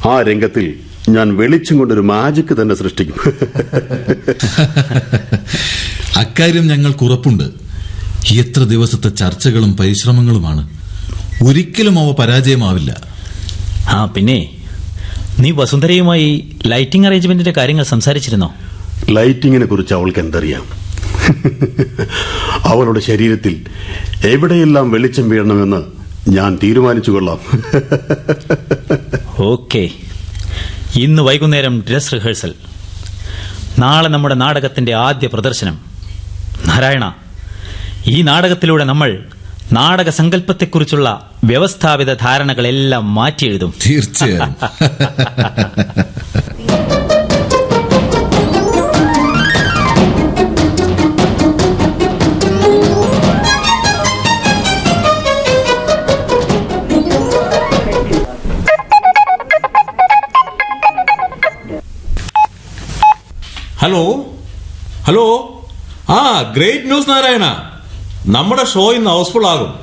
ആ രംഗത്തിൽ ഞാൻ വെളിച്ചം കൊണ്ടൊരു മാജിക് തന്നെ സൃഷ്ടിക്കും. അക്കാര്യം ഞങ്ങൾക്ക് ഉറപ്പുണ്ട്. എത്ര ദിവസത്തെ ചർച്ചകളും പരിശ്രമങ്ങളുമാണ്. ഒരിക്കലും അവ പരാജയമാവില്ല. ആ പിന്നെ നീ വസുന്ധരയുമായി ലൈറ്റിംഗ് അറേഞ്ച്മെന്റിന്റെ കാര്യങ്ങൾ സംസാരിച്ചിരുന്നോ? ലൈറ്റിങ്ങിനെ കുറിച്ച് അവൾക്ക് എന്തറിയാം? അവളുടെ ശരീരത്തിൽ എവിടെയെല്ലാം വെളിച്ചം വീഴണമെന്ന് ഞാൻ തീരുമാനിച്ചു കൊള്ളാം ഓക്കെ. ഇന്ന് വൈകുന്നേരം ഡ്രസ് റിഹേഴ്സൽ. നാളെ നമ്മുടെ നാടകത്തിന്റെ ആദ്യ പ്രദർശനം. നാരായണ ഈ നാടകത്തിലൂടെ നമ്മൾ നാടക സങ്കല്പത്തെക്കുറിച്ചുള്ള വ്യവസ്ഥാപിത ധാരണകളെല്ലാം മാറ്റിയെഴുതും. തീർച്ചയായും. ഹലോ ഹലോ ആ ഗ്രേറ്റ് ന്യൂസ് നാരായണ. നമ്മുടെ ഷോ ഇന്ന് ഹൗസ്ഫുൾ ആകും.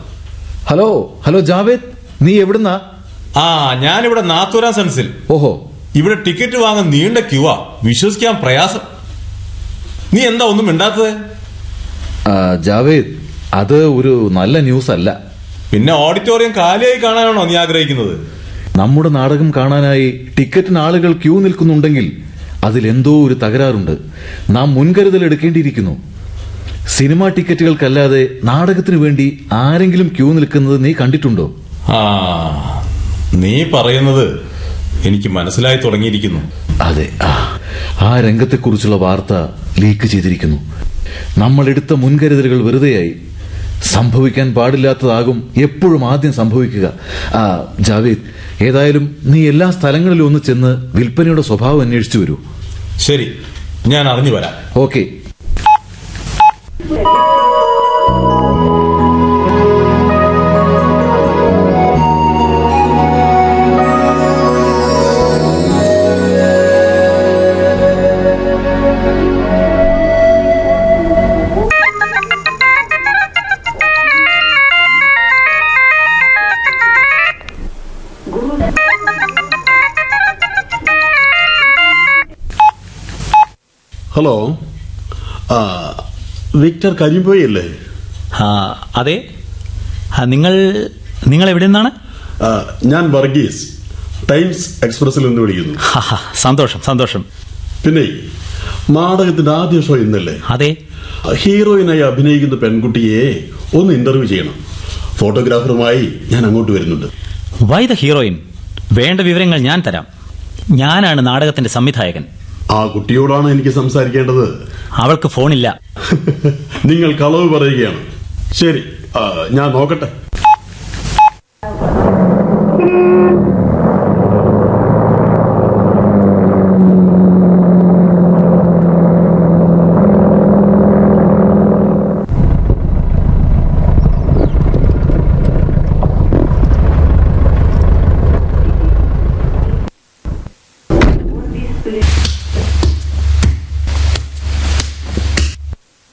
Hello hello Javed? നീ എവിടുന്നാ? ആ ഞാനിവിടെ നാത്തൂരാ സെൻസിൽ ഓഹോ. ഇവിടെ ടിക്കറ്റ് വാങ്ങാൻ നീണ്ട ക്യൂവാ വിശ്വസിക്കാൻ പ്രയാസം. നീ എന്താ ഒന്നും മിണ്ടാത്തത്? ആ, ജാവേദ് അത് ഒരു നല്ല ന്യൂസ് അല്ല. പിന്നെ ഓഡിറ്റോറിയം കാലിയായി കാണാനാണോ നീ ആഗ്രഹിക്കുന്നത്? നമ്മുടെ നാടകം കാണാനായി ടിക്കറ്റിന് ആളുകൾ ക്യൂ നിൽക്കുന്നുണ്ടെങ്കിൽ അതിലെന്തോ ഒരു തകരാറുണ്ട്. നാം മുൻകരുതൽ എടുക്കേണ്ടിയിരിക്കുന്നു. സിനിമാ ടിക്കറ്റുകൾക്കല്ലാതെ നാടകത്തിനു വേണ്ടി ആരെങ്കിലും ക്യൂ നിൽക്കുന്നത് നീ കണ്ടിട്ടുണ്ടോ? ആ നീ പറയുന്നത് എനിക്ക് മനസ്സിലായി തുടങ്ങിയിരിക്കുന്നു. അതെ ആ, രംഗത്തെക്കുറിച്ചുള്ള വാർത്ത ലീക്ക് ചെയ്തിരിക്കുന്നു. നമ്മൾ എടുത്ത മുൻകരുതലുകൾ വെറുതെയായി. സംഭവിക്കാൻ പാടില്ലാത്തതാകും എപ്പോഴും ആദ്യം സംഭവിക്കുക. ആ ജാവേദ് ഏതായാലും നീ എല്ലാ സ്ഥലങ്ങളിലും ഒന്ന് ചെന്ന് വിൽപ്പനയുടെ സ്വഭാവം അന്വേഷിച്ചു വരൂ. ശരി ഞാൻ അറിഞ്ഞു വരാം. ഓക്കെ. ഹലോ ആ വിക്ടർ കരിമ്പോയല്ലേ ആ അതെ. ആ, നിങ്ങൾ നിങ്ങൾ എവിടെ നിന്നാണ്? ആ, ഞാൻ വർഗീസ്. ടൈംസ് എക്സ്പ്രസിൽ നിന്ന് വിളിക്കുന്നു. ഹാ, ഹാ, സന്തോഷം സന്തോഷം. പിന്നെ നാടകത്തിന്റെ ആദ്യ ഷോ ഇന്നല്ലേ? അതെ. ഹീറോയിനായി അഭിനയിക്കുന്ന പെൺകുട്ടിയെ ഒന്ന് ഇന്റർവ്യൂ ചെയ്യണം. ഫോട്ടോഗ്രാഫറുമായി ഞാൻ അങ്ങോട്ട് വരുന്നുണ്ട്. വൈ ദ ഹീറോയിൻ വേണ്ട വിവരങ്ങൾ ഞാൻ തരാം. ഞാനാണ് നാടകത്തിന്റെ സംവിധായകൻ. ആ കുട്ടിയോടാണ് എനിക്ക് സംസാരിക്കേണ്ടത്. അവൾക്ക് ഫോണില്ല. നിങ്ങൾ കളവ് പറയുകയാണ്. ശരി ഞാൻ നോക്കട്ടെ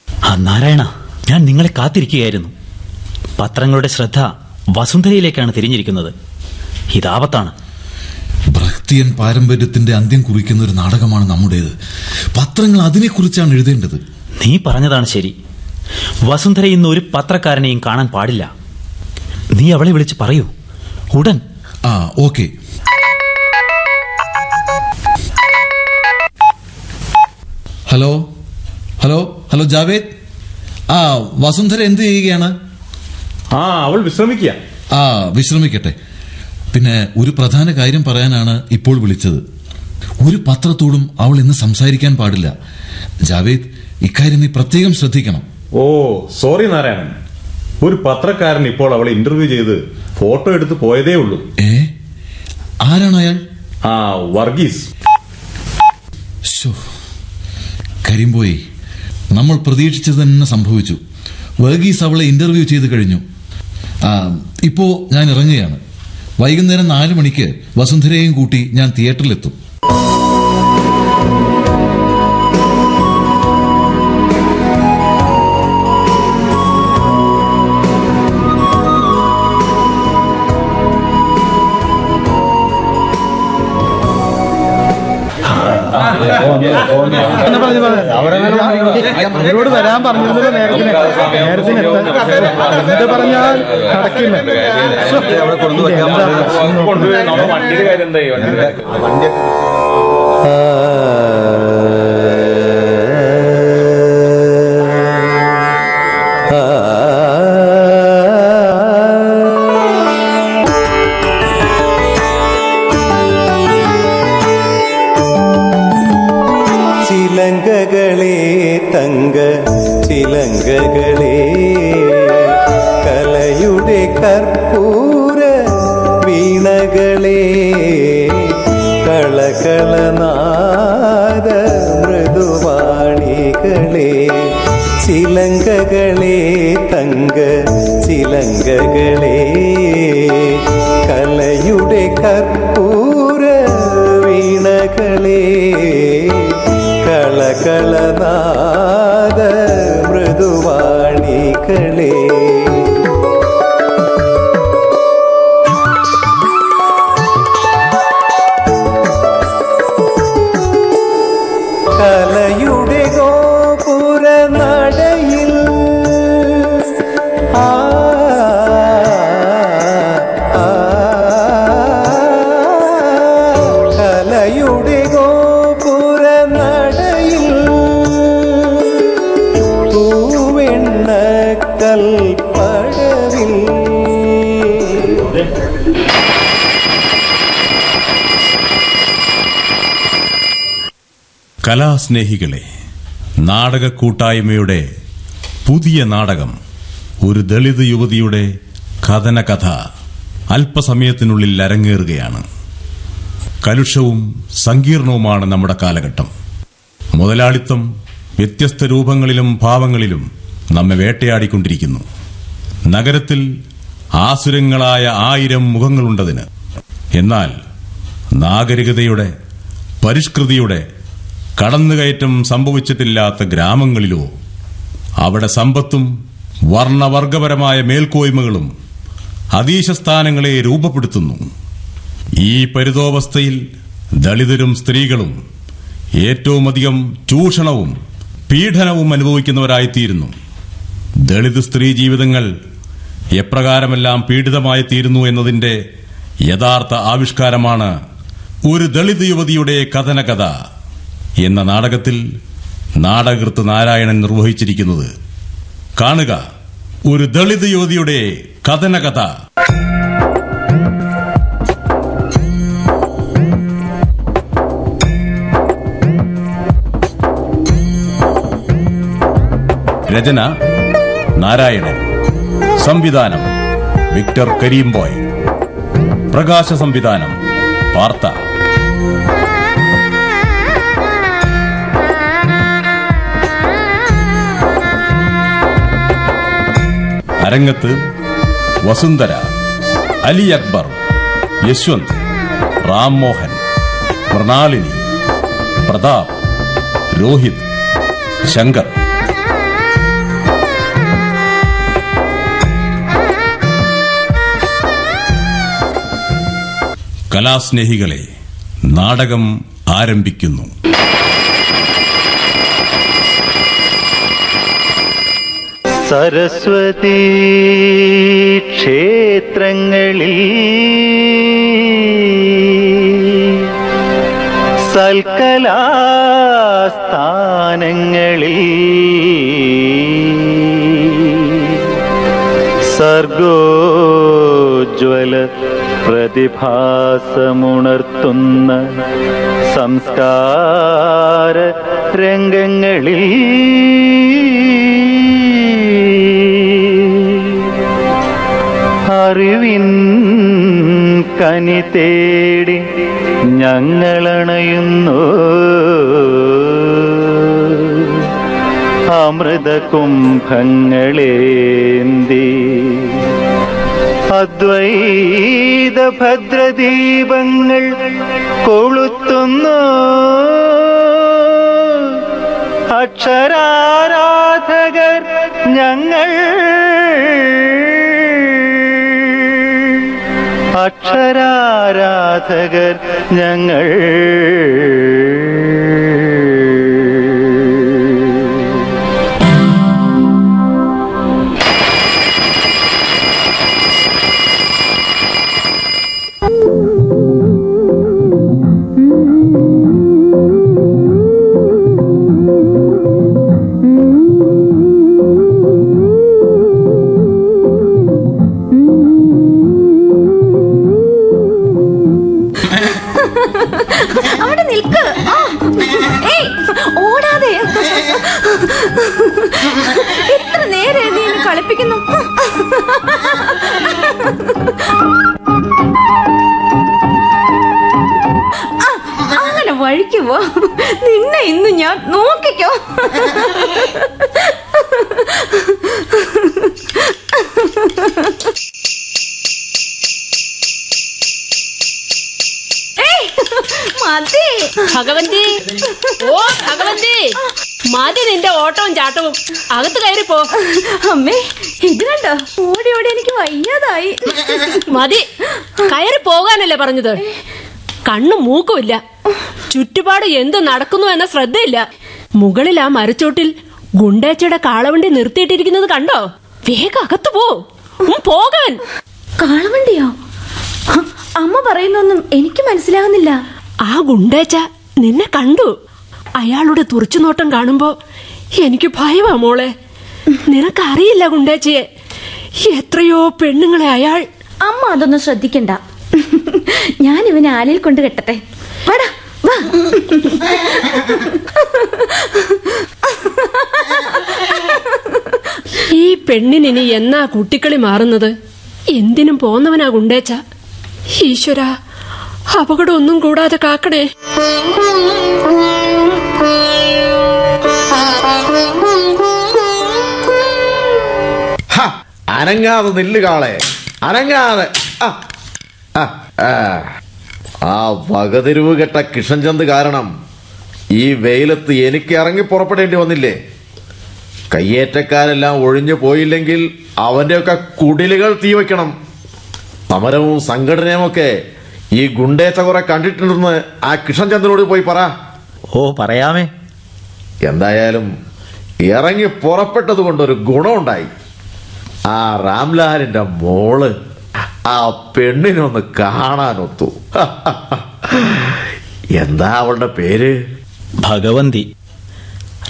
ആ നാരായണ ഞാൻ നിങ്ങളെ കാത്തിരിക്കുകയായിരുന്നു. പത്രങ്ങളുടെ ശ്രദ്ധ വസുന്ധരയിലേക്കാണ് തിരിഞ്ഞിരിക്കുന്നത്. ഇതാപത്താണ് ഭക്തിയൻ പാരമ്പര്യത്തിന്റെ അന്ത്യം കുറിക്കുന്ന ഒരു നാടകമാണ് നമ്മുടേത്. പത്രങ്ങൾ അതിനെക്കുറിച്ചാണ് എഴുതേണ്ടത്. നീ പറഞ്ഞതാണ് ശരി. വസുന്ധര ഇന്ന് ഒരു പത്രക്കാരനെയും കാണാൻ പാടില്ല. നീ അവളെ വിളിച്ച് പറയൂ. ഉടൻ. ആ okay. Hello? Hello? Hello Javed? ആ വസുന്ധര എന്ത് ചെയ്യുകയാണ്? ആ അവൾ വിശ്രമിക്കുക. ആ വിശ്രമിക്കട്ടെ. പിന്നെ ഒരു പ്രധാന കാര്യം പറയാനാണ് ഇപ്പോൾ വിളിച്ചത്. ഒരു പത്രത്തോടും അവൾ ഇന്ന് സംസാരിക്കാൻ പാടില്ല. ജാവേദ് ഇക്കാര്യം നീ പ്രത്യേകം ശ്രദ്ധിക്കണം. Oh sorry Narayanan. ഒരു പത്രക്കാരൻ ഇപ്പോൾ അവളെ ഇന്റർവ്യൂ ചെയ്ത് ഫോട്ടോ എടുത്ത് പോയതേ ഉള്ളൂ. ഏ? ആരാണ് അയാൾ? ആ വർഗീസ്. കരിമ്പോയി. നമ്മൾ പ്രതീക്ഷിച്ചത് തന്നെ സംഭവിച്ചു വർഗീസ് അവളെ ഇന്റർവ്യൂ ചെയ്ത് കഴിഞ്ഞു ഇപ്പോ ഞാൻ ഇറങ്ങുകയാണ് വൈകുന്നേരം നാല് മണിക്ക് വസുന്ധരയും കൂട്ടി ഞാൻ തിയേറ്ററിലെത്തും അവരോട് വരാൻ പറഞ്ഞിരുന്നത് നേരത്തിന്. നേരത്തിന് എന്ത് പറഞ്ഞാൽ നടക്കില്ല. അവിടെ കൊണ്ടു ചിലങ്കകളെ കളകളനാദ മൃദുവാണികളെ ചിലങ്കകളെ തങ്ക ചിലങ്കകളെ കലാസ്നേഹികളെ നാടക കൂട്ടായ്മയുടെ പുതിയ നാടകം ഒരു ദളിത് യുവതിയുടെ കഥന കഥ അല്പസമയത്തിനുള്ളിൽ അരങ്ങേറുകയാണ്. കലുഷവും സങ്കീർണവുമാണ് നമ്മുടെ കാലഘട്ടം. മുതലാളിത്തം വ്യത്യസ്ത രൂപങ്ങളിലും ഭാവങ്ങളിലും നമ്മെ വേട്ടയാടിക്കൊണ്ടിരിക്കുന്നു. നഗരത്തിൽ ആസുരങ്ങളായ ആയിരം മുഖങ്ങളുണ്ടതിന്. എന്നാൽ നാഗരികതയുടെ പരിഷ്കൃതിയുടെ കടന്നുകയറ്റം സംഭവിച്ചിട്ടില്ലാത്ത ഗ്രാമങ്ങളിലോ അവിടെ സമ്പത്തും വർണവർഗപരമായ മേൽക്കോയ്മകളും അതീശസ്ഥാനങ്ങളെ രൂപപ്പെടുത്തുന്നു. ഈ പരിതോവസ്ഥയിൽ ദളിതരും സ്ത്രീകളും ഏറ്റവുമധികം ചൂഷണവും പീഡനവും അനുഭവിക്കുന്നവരായിത്തീരുന്നു. ദളിത് സ്ത്രീ ജീവിതങ്ങൾ എപ്രകാരമെല്ലാം പീഡിതമായി തീരുന്നു എന്നതിന്റെ യഥാർത്ഥ ആവിഷ്കാരമാണ് ഒരു ദളിത് യുവതിയുടെ കഥനകഥ. എന്ന നാടകത്തിൽ നാടകൃത്ത് നാരായണൻ നിർവഹിച്ചിരിക്കുന്നത്. കാണുക ഒരു ദളിത് യുവതിയുടെ കഥനകഥ. രചന നാരായണൻ. സംവിധാനം വിക്ടർ കരീംബോയ്. പ്രകാശ സംവിധാനം വാർത്ത. അരങ്ങത്ത് വസുന്ധര അലി അക്ബർ യശ്വന്ത് റാം മോഹൻ മൃണാളിനി പ്രതാപ് രോഹിത് ശങ്കർ. കലാസ്നേഹികളെ നാടകം ആരംഭിക്കുന്നു. സരസ്വതി ക്ഷേത്രങ്ങളിൽ സൽക്കലാസ്ഥാനങ്ങളിൽ സർഗോജ്വല പ്രതിഭാസമുണർത്തുന്ന സംസ്കാര രംഗങ്ങളിൽ അറിവിൻ കനി തേടി ഞങ്ങളണയുന്നു. അമൃത കുംഭങ്ങളേന്തി അദ്വൈത ഭദ്രദീപങ്ങൾ കൊളുത്തുന്നു. അക്ഷരാരാധകർ ഞങ്ങൾ അക്ഷരാരാധകർ ഞങ്ങൾ. കളിപ്പിക്കുന്നു. അങ്ങനെ വഴിക്കുവോ? നിന്നെ ഇന്ന് ഞാൻ നോക്കിക്കോ. ഭഗവന്തി. ഓ ഭഗവന്തി. മതി നിന്റെ ഓട്ടവും ചാട്ടവും അകത്ത് കയറിപ്പോ അമ്മേ ഇത് കണ്ടോ? ഓടി ഓടി എനിക്ക് വയ്യാതായി. മതി. കയറി പോകാനല്ലേ പറഞ്ഞത്. കണ്ണും മൂക്കുമില്ല ചുറ്റുപാട് എന്ത് നടക്കുന്നു എന്ന ശ്രദ്ധയില്ല. മുകളിൽ ആ മരച്ചോട്ടിൽ ഗുണ്ടേച്ചയുടെ കാളവണ്ടി നിർത്തിയിട്ടിരിക്കുന്നത് കണ്ടോ? വേഗം അകത്ത് പോ. പോകാൻ. കാളവണ്ടിയോ? അമ്മ പറയുന്നൊന്നും എനിക്ക് മനസ്സിലാകുന്നില്ല ആ ഗുണ്ടേച്ച നിന്നെ കണ്ടു. അയാളുടെ തുറച്ചുനോട്ടം കാണുമ്പോ എനിക്ക് ഭയമാ മോളെ. നിനക്കറിയില്ല ഗുണ്ടാച്ചിയെ. എത്രയോ പെണ്ണുങ്ങളെ അയാൾ അമ്മ അതൊന്നും ശ്രദ്ധിക്കണ്ട. ഞാൻ ഇവനെ ആലിൽ കൊണ്ട് കെട്ടട്ടെ. വാടാ വാ. ഈ പെണ്ണിനി എന്നാ കുട്ടിക്കളി മാറുന്നത്? എന്തിനും പോന്നവനാ ഗുണ്ടേച്ച. ഈശ്വര. അപകടം ഒന്നും കൂടാതെ കാക്കണേ. അനങ്ങാതെ നില്ല് കാളെ. അനങ്ങാതെ. ആ, വകതിരിവ് കെട്ട കിഷൻചന്ദ് കാരണം ഈ വെയിലത്ത് എനിക്ക് ഇറങ്ങി പുറപ്പെടേണ്ടി വന്നില്ലേ? കയ്യേറ്റക്കാരെല്ലാം ഒഴിഞ്ഞു പോയില്ലെങ്കിൽ അവന്റെയൊക്കെ കുടിലുകൾ തീവയ്ക്കണം സമരവും സംഘടനയും ഒക്കെ ഈ ഗുണ്ടേച്ച കുറെ കണ്ടിട്ടുണ്ടെന്ന് ആ കൃഷ്ണചന്ദ്രനോട് പോയി പറ. ഓ പറയാമേ. എന്തായാലും ഇറങ്ങി പുറപ്പെട്ടത് കൊണ്ടൊരു ഗുണമുണ്ടായി. ആ രാംലാലിന്റെ മോൾ ആ പെണ്ണിനൊന്ന് കാണാനൊത്തു. എന്താ അവളുടെ പേര്? ഭഗവന്തി.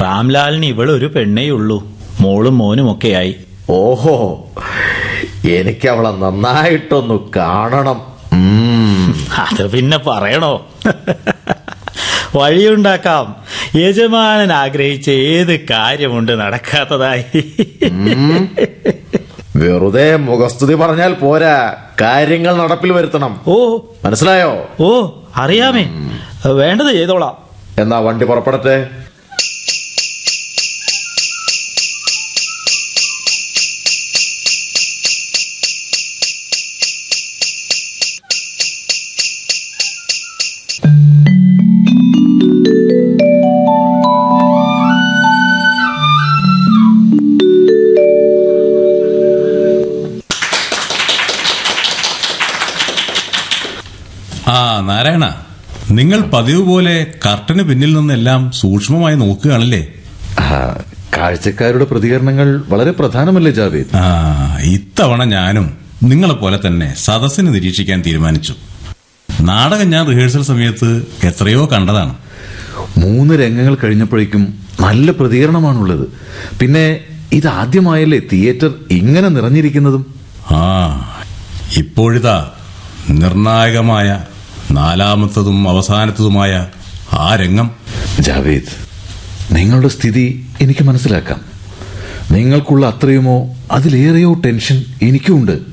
രാംലാലിന് ഇവളൊരു പെണ്ണേ ഉള്ളൂ. മോളും മോനും ഒക്കെയായി. ഓഹോ എനിക്കവളെ നന്നായിട്ടൊന്ന് കാണണം. അത് പിന്നെ പറയണോ? വഴിയുണ്ടാക്കാം. യജമാനൻ ആഗ്രഹിച്ച ഏത് കാര്യമുണ്ട് നടക്കാത്തതായി. വെറുതെ മുഖസ്തുതി പറഞ്ഞാൽ പോരാ. കാര്യങ്ങൾ നടപ്പിൽ വരുത്തണം. ഓ. മനസ്സിലായോ? ഓ അറിയാമേ. വേണ്ടത് ചെയ്തോളാം. എന്നാ വണ്ടി പുറപ്പെടട്ടെ? നിങ്ങൾ പതിവ് പോലെ കർട്ടന് പിന്നിൽ നിന്നെല്ലാം സൂക്ഷ്മമായി നോക്കുകയാണല്ലേ? കാഴ്ചക്കാരുടെ പ്രതികരണങ്ങൾ വളരെ പ്രധാനമല്ലേ ജാവേദ്? ആ ഇത്തവണ ഞാനും നിങ്ങളെ പോലെ തന്നെ സദസ്സിനെ നിരീക്ഷിക്കാൻ തീരുമാനിച്ചു. നാടകം ഞാൻ റിഹേഴ്സൽ സമയത്ത് എത്രയോ കണ്ടതാണ്. മൂന്ന് രംഗങ്ങൾ കഴിഞ്ഞപ്പോഴേക്കും നല്ല പ്രതികരണമാണുള്ളത്. പിന്നെ ഇതാദ്യമായല്ലേ തിയേറ്റർ ഇങ്ങനെ നിറഞ്ഞിരിക്കുന്നതും? ആ ഇപ്പോഴിതാ നിർണായകമായ നാലാമത്തതും അവസാനത്തതുമായ ആ രംഗം. ജാവേദ് നിങ്ങളുടെ സ്ഥിതി എനിക്ക് മനസ്സിലാക്കാം. നിങ്ങൾക്കുള്ള അത്രയുമോ അതിലേറെയോ ടെൻഷൻ എനിക്കുമുണ്ട്.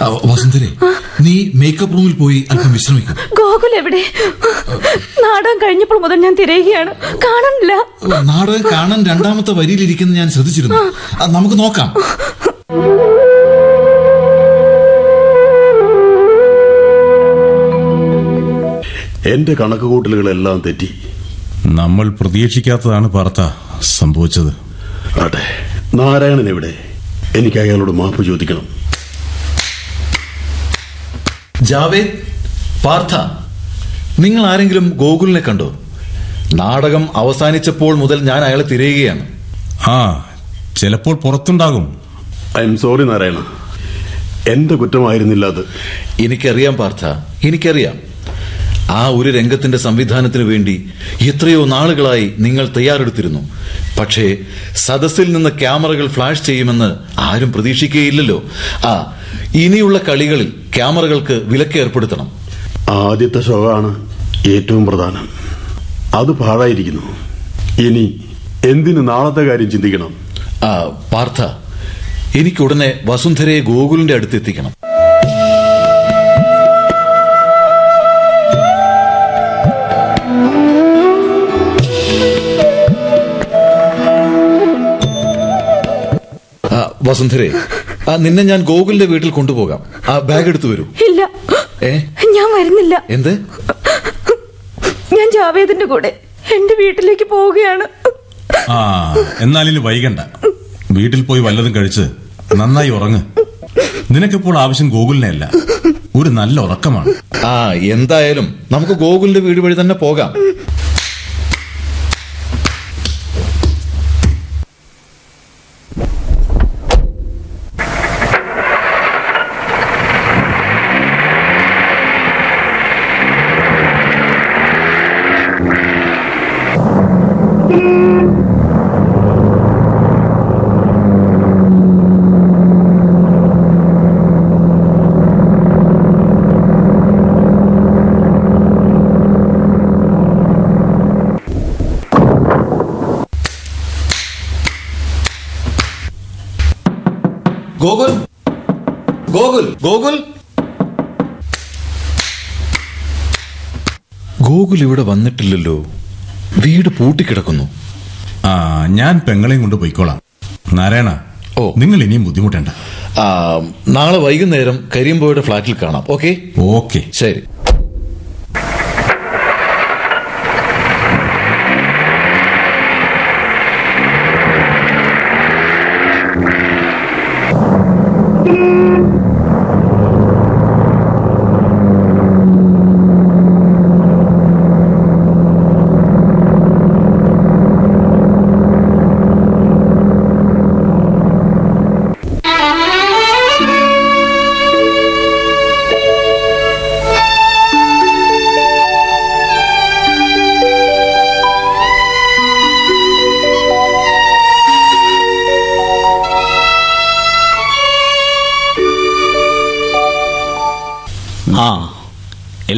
ആ, വസുന്ധരെ നീ മേക്കപ്പ് റൂമിൽ പോയി അല്പം വിശ്രമിക്കും. ഗോകുൽ എവിടെ? നാടകം കഴിഞ്ഞപ്പോൾ മുതൽ ഞാൻ തിരയുകയാണ്. കാണാനില്ല. നാടകം കാണാൻ രണ്ടാമത്തെ വരിയിലിരിക്കുന്ന ഞാൻ ശ്രദ്ധിച്ചിരുന്നു. ആ, നമുക്ക് നോക്കാം. എന്റെ കണക്കുകൂട്ടലുകളെല്ലാം തെറ്റി. നമ്മൾ പ്രതീക്ഷിക്കാത്തതാണ് പാർത്ത സംഭവിച്ചത്. ആട്ടെ നാരായണൻ എവിടെ? എനിക്ക് അയാളോട് മാപ്പ് ചോദിക്കണം. ജാവേദ് പാർത്ഥ നിങ്ങൾ ആരെങ്കിലും ഗോകുലിനെ കണ്ടോ? നാടകം അവസാനിച്ചപ്പോൾ മുതൽ ഞാൻ അയാളെ തിരയുകയാണ്. ആ ചിലപ്പോൾ പുറത്തുണ്ടാകും. I'm sorry Narayana. എന്റെ കുറ്റമായിരുന്നില്ല അത്. എനിക്കറിയാം പാർത്ഥ. എനിക്കറിയാം. ആ ഒരു രംഗത്തിന്റെ സംവിധാനത്തിന് വേണ്ടി എത്രയോ നാളുകളായി നിങ്ങൾ തയ്യാറെടുത്തിരുന്നു. പക്ഷേ സദസ്സിൽ നിന്ന് ക്യാമറകൾ ഫ്ലാഷ് ചെയ്യുമെന്ന് ആരും പ്രതീക്ഷിക്കുകയില്ലല്ലോ. ആ ഇനിയുള്ള കളികളിൽ ക്യാമറകൾക്ക് വിലക്ക് ഏർപ്പെടുത്തണം. ആദ്യത്തെ ഷോ ആണ് ഏറ്റവും പ്രധാനം. അത് പാഴായിരിക്കുന്നു. ഇനി എന്തിന് നാളത്തെ കാര്യം ചിന്തിക്കണം? ആ പാർത്ഥ എനിക്കുടനെ വസുന്ധരയെ ഗോകുലിന്റെ അടുത്തെത്തിക്കണം. വസുന്ധരെ ആ നിന്നെ ഞാൻ ഗോകുലിന്റെ വീട്ടിൽ കൊണ്ടുപോകാം. ആ ബാഗ് എടുത്തു വരൂ. ഇല്ല. ഏ? ഞാൻ വരുന്നില്ല. എന്ത്? ഞാൻ ജാവേദിന്റെ കൂടെ എന്റെ വീട്ടിലേക്ക് പോവുകയാണ്. ആ എന്നാലും വൈകണ്ട. വീട്ടിൽ പോയി വല്ലതും കഴിച്ച് നന്നായി ഉറങ്ങ്. നിനക്കിപ്പോൾ ആവശ്യം ഗോകുലിനെയല്ല ഒരു നല്ല ഉറക്കമാണ്. ആ എന്തായാലും നമുക്ക് ഗോകുലിന്റെ വീട് വഴി തന്നെ പോകാം ഗോകുൽ ഗോകുൽ? ഗോകുൽ ഇവിടെ വന്നിട്ടില്ലല്ലോ. വീട് പൂട്ടിക്കിടക്കുന്നു. ആ ഞാൻ പെങ്ങളെയും കൊണ്ട് പോയിക്കോളാം. നാരായണ ഓ. നിങ്ങൾ ഇനിയും ബുദ്ധിമുട്ടേണ്ട. നാളെ വൈകുന്നേരം കരിയമ്പോയുടെ ഫ്ലാറ്റിൽ കാണാം. ഓക്കെ? ഓക്കെ. ശരി.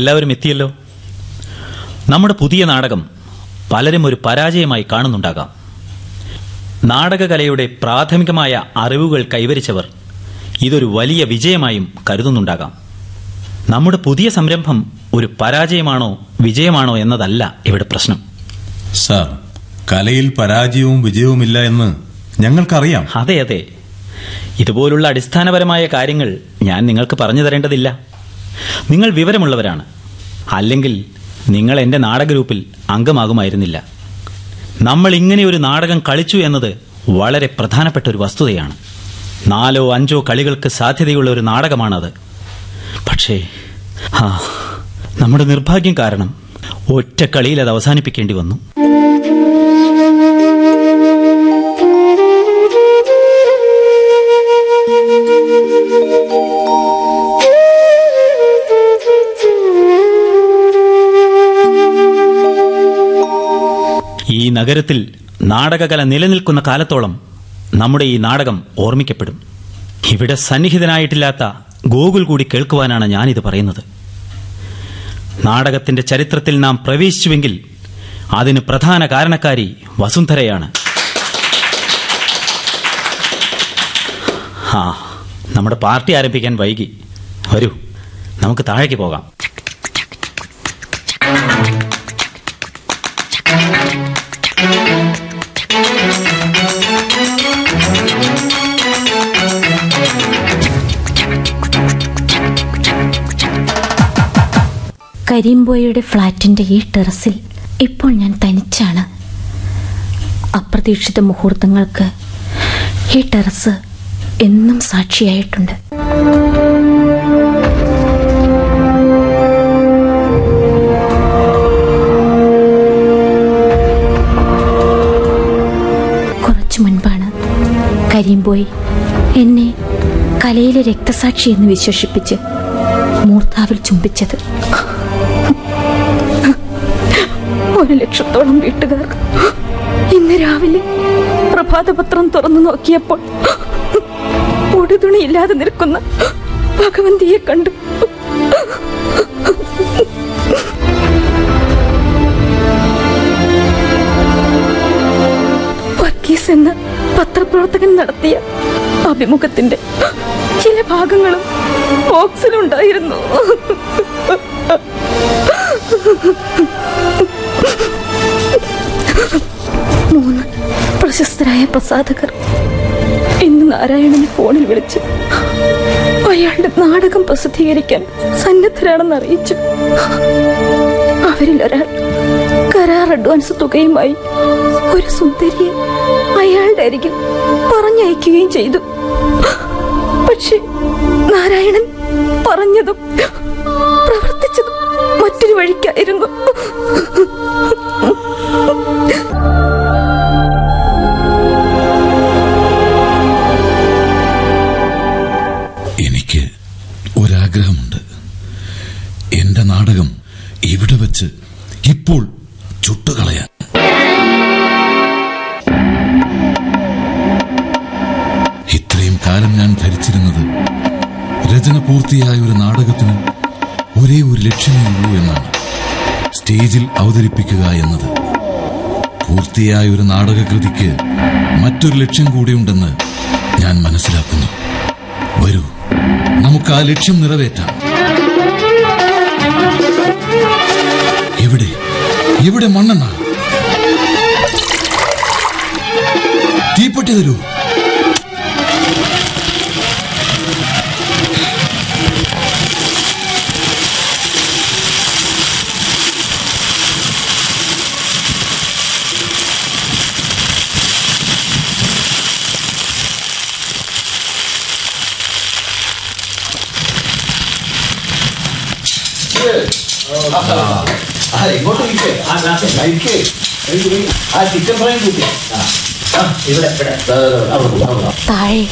എല്ലാവരും എത്തിയല്ലോ? നമ്മുടെ പുതിയ നാടകം പലരും ഒരു പരാജയമായി കാണുന്നുണ്ടാകാം. നാടകകലയുടെ പ്രാഥമികമായ അറിവുകൾ കൈവരിച്ചവർ ഇതൊരു വലിയ വിജയമായും കരുതുന്നുണ്ടാകാം. നമ്മുടെ പുതിയ സംരംഭം ഒരു പരാജയമാണോ വിജയമാണോ എന്നതല്ല ഇവിടെ പ്രശ്നം. സർ കലയിൽ പരാജയവും വിജയവുമില്ല എന്ന് ഞങ്ങൾക്കറിയാം. അതെ അതെ. ഇതുപോലുള്ള അടിസ്ഥാനപരമായ കാര്യങ്ങൾ ഞാൻ നിങ്ങൾക്ക് പറഞ്ഞു തരേണ്ടതില്ല. നിങ്ങൾ വിവരമുള്ളവരാണ്. അല്ലെങ്കിൽ നിങ്ങൾ എന്റെ നാടക ഗ്രൂപ്പിൽ അംഗമാകുമായിരുന്നില്ല. നമ്മൾ ഇങ്ങനെ ഒരു നാടകം കളിച്ചു എന്നത് വളരെ പ്രധാനപ്പെട്ട ഒരു വസ്തുതയാണ്. നാലോ അഞ്ചോ കളികൾക്ക് സാധ്യതയുള്ള ഒരു നാടകമാണത്. പക്ഷേ ആ നമ്മുടെ നിർഭാഗ്യം കാരണം ഒറ്റ കളിയിൽ അത് അവസാനിപ്പിക്കേണ്ടി വന്നു. നഗരത്തിൽ നാടകകല നിലനിൽക്കുന്ന കാലത്തോളം നമ്മുടെ ഈ നാടകം ഓർമ്മിക്കപ്പെടും. ഇവിടെ സന്നിഹിതനായിട്ടില്ലാത്ത ഗോകുൽ കൂടി കേൾക്കുവാനാണ് ഞാനിത് പറയുന്നത്. നാടകത്തിന്റെ ചരിത്രത്തിൽ നാം പ്രവേശിച്ചുവെങ്കിൽ അതിന് പ്രധാന കാരണക്കാരി വസുന്ധരയാണ്. ആ നമ്മുടെ പാർട്ടി ആരംഭിക്കാൻ വൈകി. വരൂ നമുക്ക് താഴേക്ക് പോകാം. കരീംബോയുടെ ഫ്ലാറ്റിന്റെ ഈ ടെറസിൽ ഇപ്പോൾ ഞാൻ തനിച്ചാണ്. അപ്രതീക്ഷിത മുഹൂർത്തങ്ങൾക്ക് ഈ ടെറസ് എന്നും സാക്ഷിയായിട്ടുണ്ട്. കുറച്ചു മുൻപാണ് കരീംബോയ് എന്നെ കലയിലെ രക്തസാക്ഷി എന്ന് വിശേഷിപ്പിച്ച് മൂർത്താവിൽ ചുംബിച്ചത്. ഒരു ലക്ഷത്തോളം വീട്ടുകാർ ഇന്ന് രാവിലെ പ്രഭാതപത്രം തുറന്നു നോക്കിയപ്പോൾ ഉടുതുണിയില്ലാതെ നിൽക്കുന്ന ഭഗവന്തിയെ കണ്ടു. വർഗീസ് എന്ന പത്രപ്രവർത്തകൻ നടത്തിയ അഭിമുഖത്തിന്റെ ചില ഭാഗങ്ങളും ബോക്സിലുണ്ടായിരുന്നു. മൂന്ന് പ്രശസ്തരായ പ്രസാധകർ ഇന്ന് നാരായണനെ ഫോണിൽ വിളിച്ചു അയാളുടെ നാടകം പ്രസിദ്ധീകരിക്കാൻ സന്നദ്ധരാണെന്ന് അറിയിച്ചു അവരിൽ ഒരാൾ കരാർ അഡ്വാൻസ് തുകയുമായി ഒരു സുന്ദരിയെ അയാളുടെ അരികിൽ പറഞ്ഞയക്കുകയും ചെയ്തു. പക്ഷേ നാരായണൻ പറഞ്ഞതും മറ്റൊരു വഴിക്കായിരുന്നു സ്റ്റേജിൽ അവതരിപ്പിക്കുക എന്നത് പൂർത്തിയായ ഒരു നാടകകൃതിക്ക് മറ്റൊരു ലക്ഷ്യം കൂടിയുണ്ടെന്ന് ഞാൻ മനസ്സിലാക്കുന്നു. വരൂ നമുക്ക് ആ ലക്ഷ്യം നിറവേറ്റാം. എവിടെ? എവിടെ മണ്ണെണ്ണ? തീപ്പെട്ടി തരൂ. ഇങ്ങോട്ട് ഇരിക്കേ ഇരിക്കേ ആ ചിക്കൻ ഫ്രൈ കൂട്ടി. ഇവിടെ ഇവിടെ. താഴെ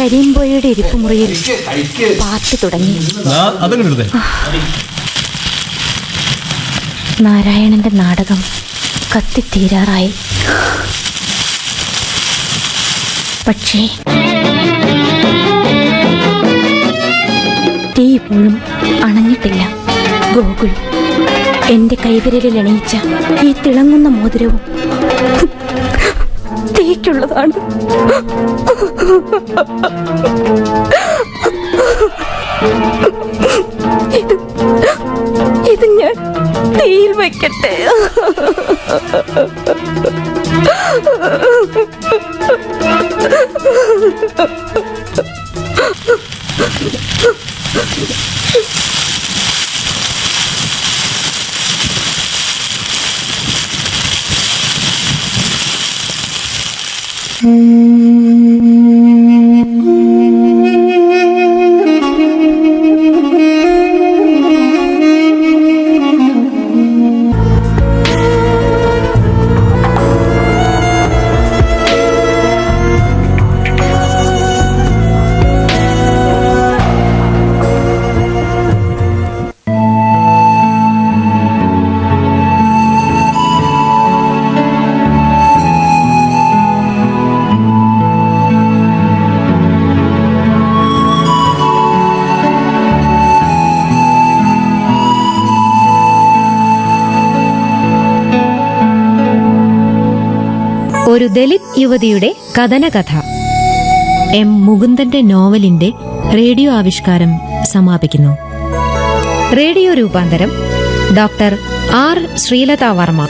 കരീംബോയുടെ ഇരിപ്പുമുറിയിൽ പാർട്ടി തുടങ്ങി. നാരായണന്റെ നാടകം കത്തിത്തീരാറായി. പക്ഷേ തീ ഇപ്പോഴും അണഞ്ഞിട്ടില്ല. ഗോകുൽ എന്റെ കൈവിരലിൽ എണീച്ച ഈ തിളങ്ങുന്ന മോതിരവും തീക്കുള്ളതാണ് ഇത് ഇത് ഞാൻ തീയിൽ വെക്കട്ടെ. ഒരു ദലിത് യുവതിയുടെ കഥനകഥ. എം മുകുന്ദന്റെ നോവലിന്റെ റേഡിയോ ആവിഷ്കാരം സമാപിക്കുന്നു. റേഡിയോ രൂപാന്തരം ഡോക്ടർ ആർ ശ്രീലത വർമ്മ.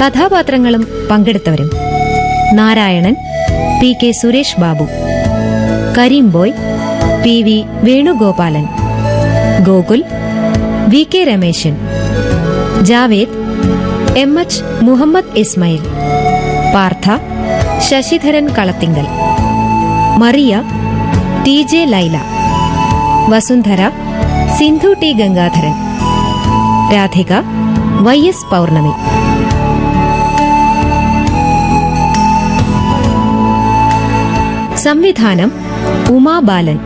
കഥാപാത്രങ്ങളും പങ്കെടുത്തവരും Narayanan P K Suresh Babu Karimboy P V Venugopalan Gokul V K Rameshan Javed M H Muhammad Ismail Partha Sasidharan Kalathinkal Mariya T J Laila Vasundhara Sindhu T Gangadharan Radhika Y S Pournami. സംവിധാനം ഉമാ ബാലൻ.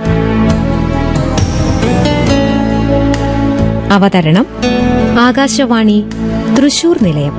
അവതരണം ആകാശവാണി തൃശൂർ നിലയം.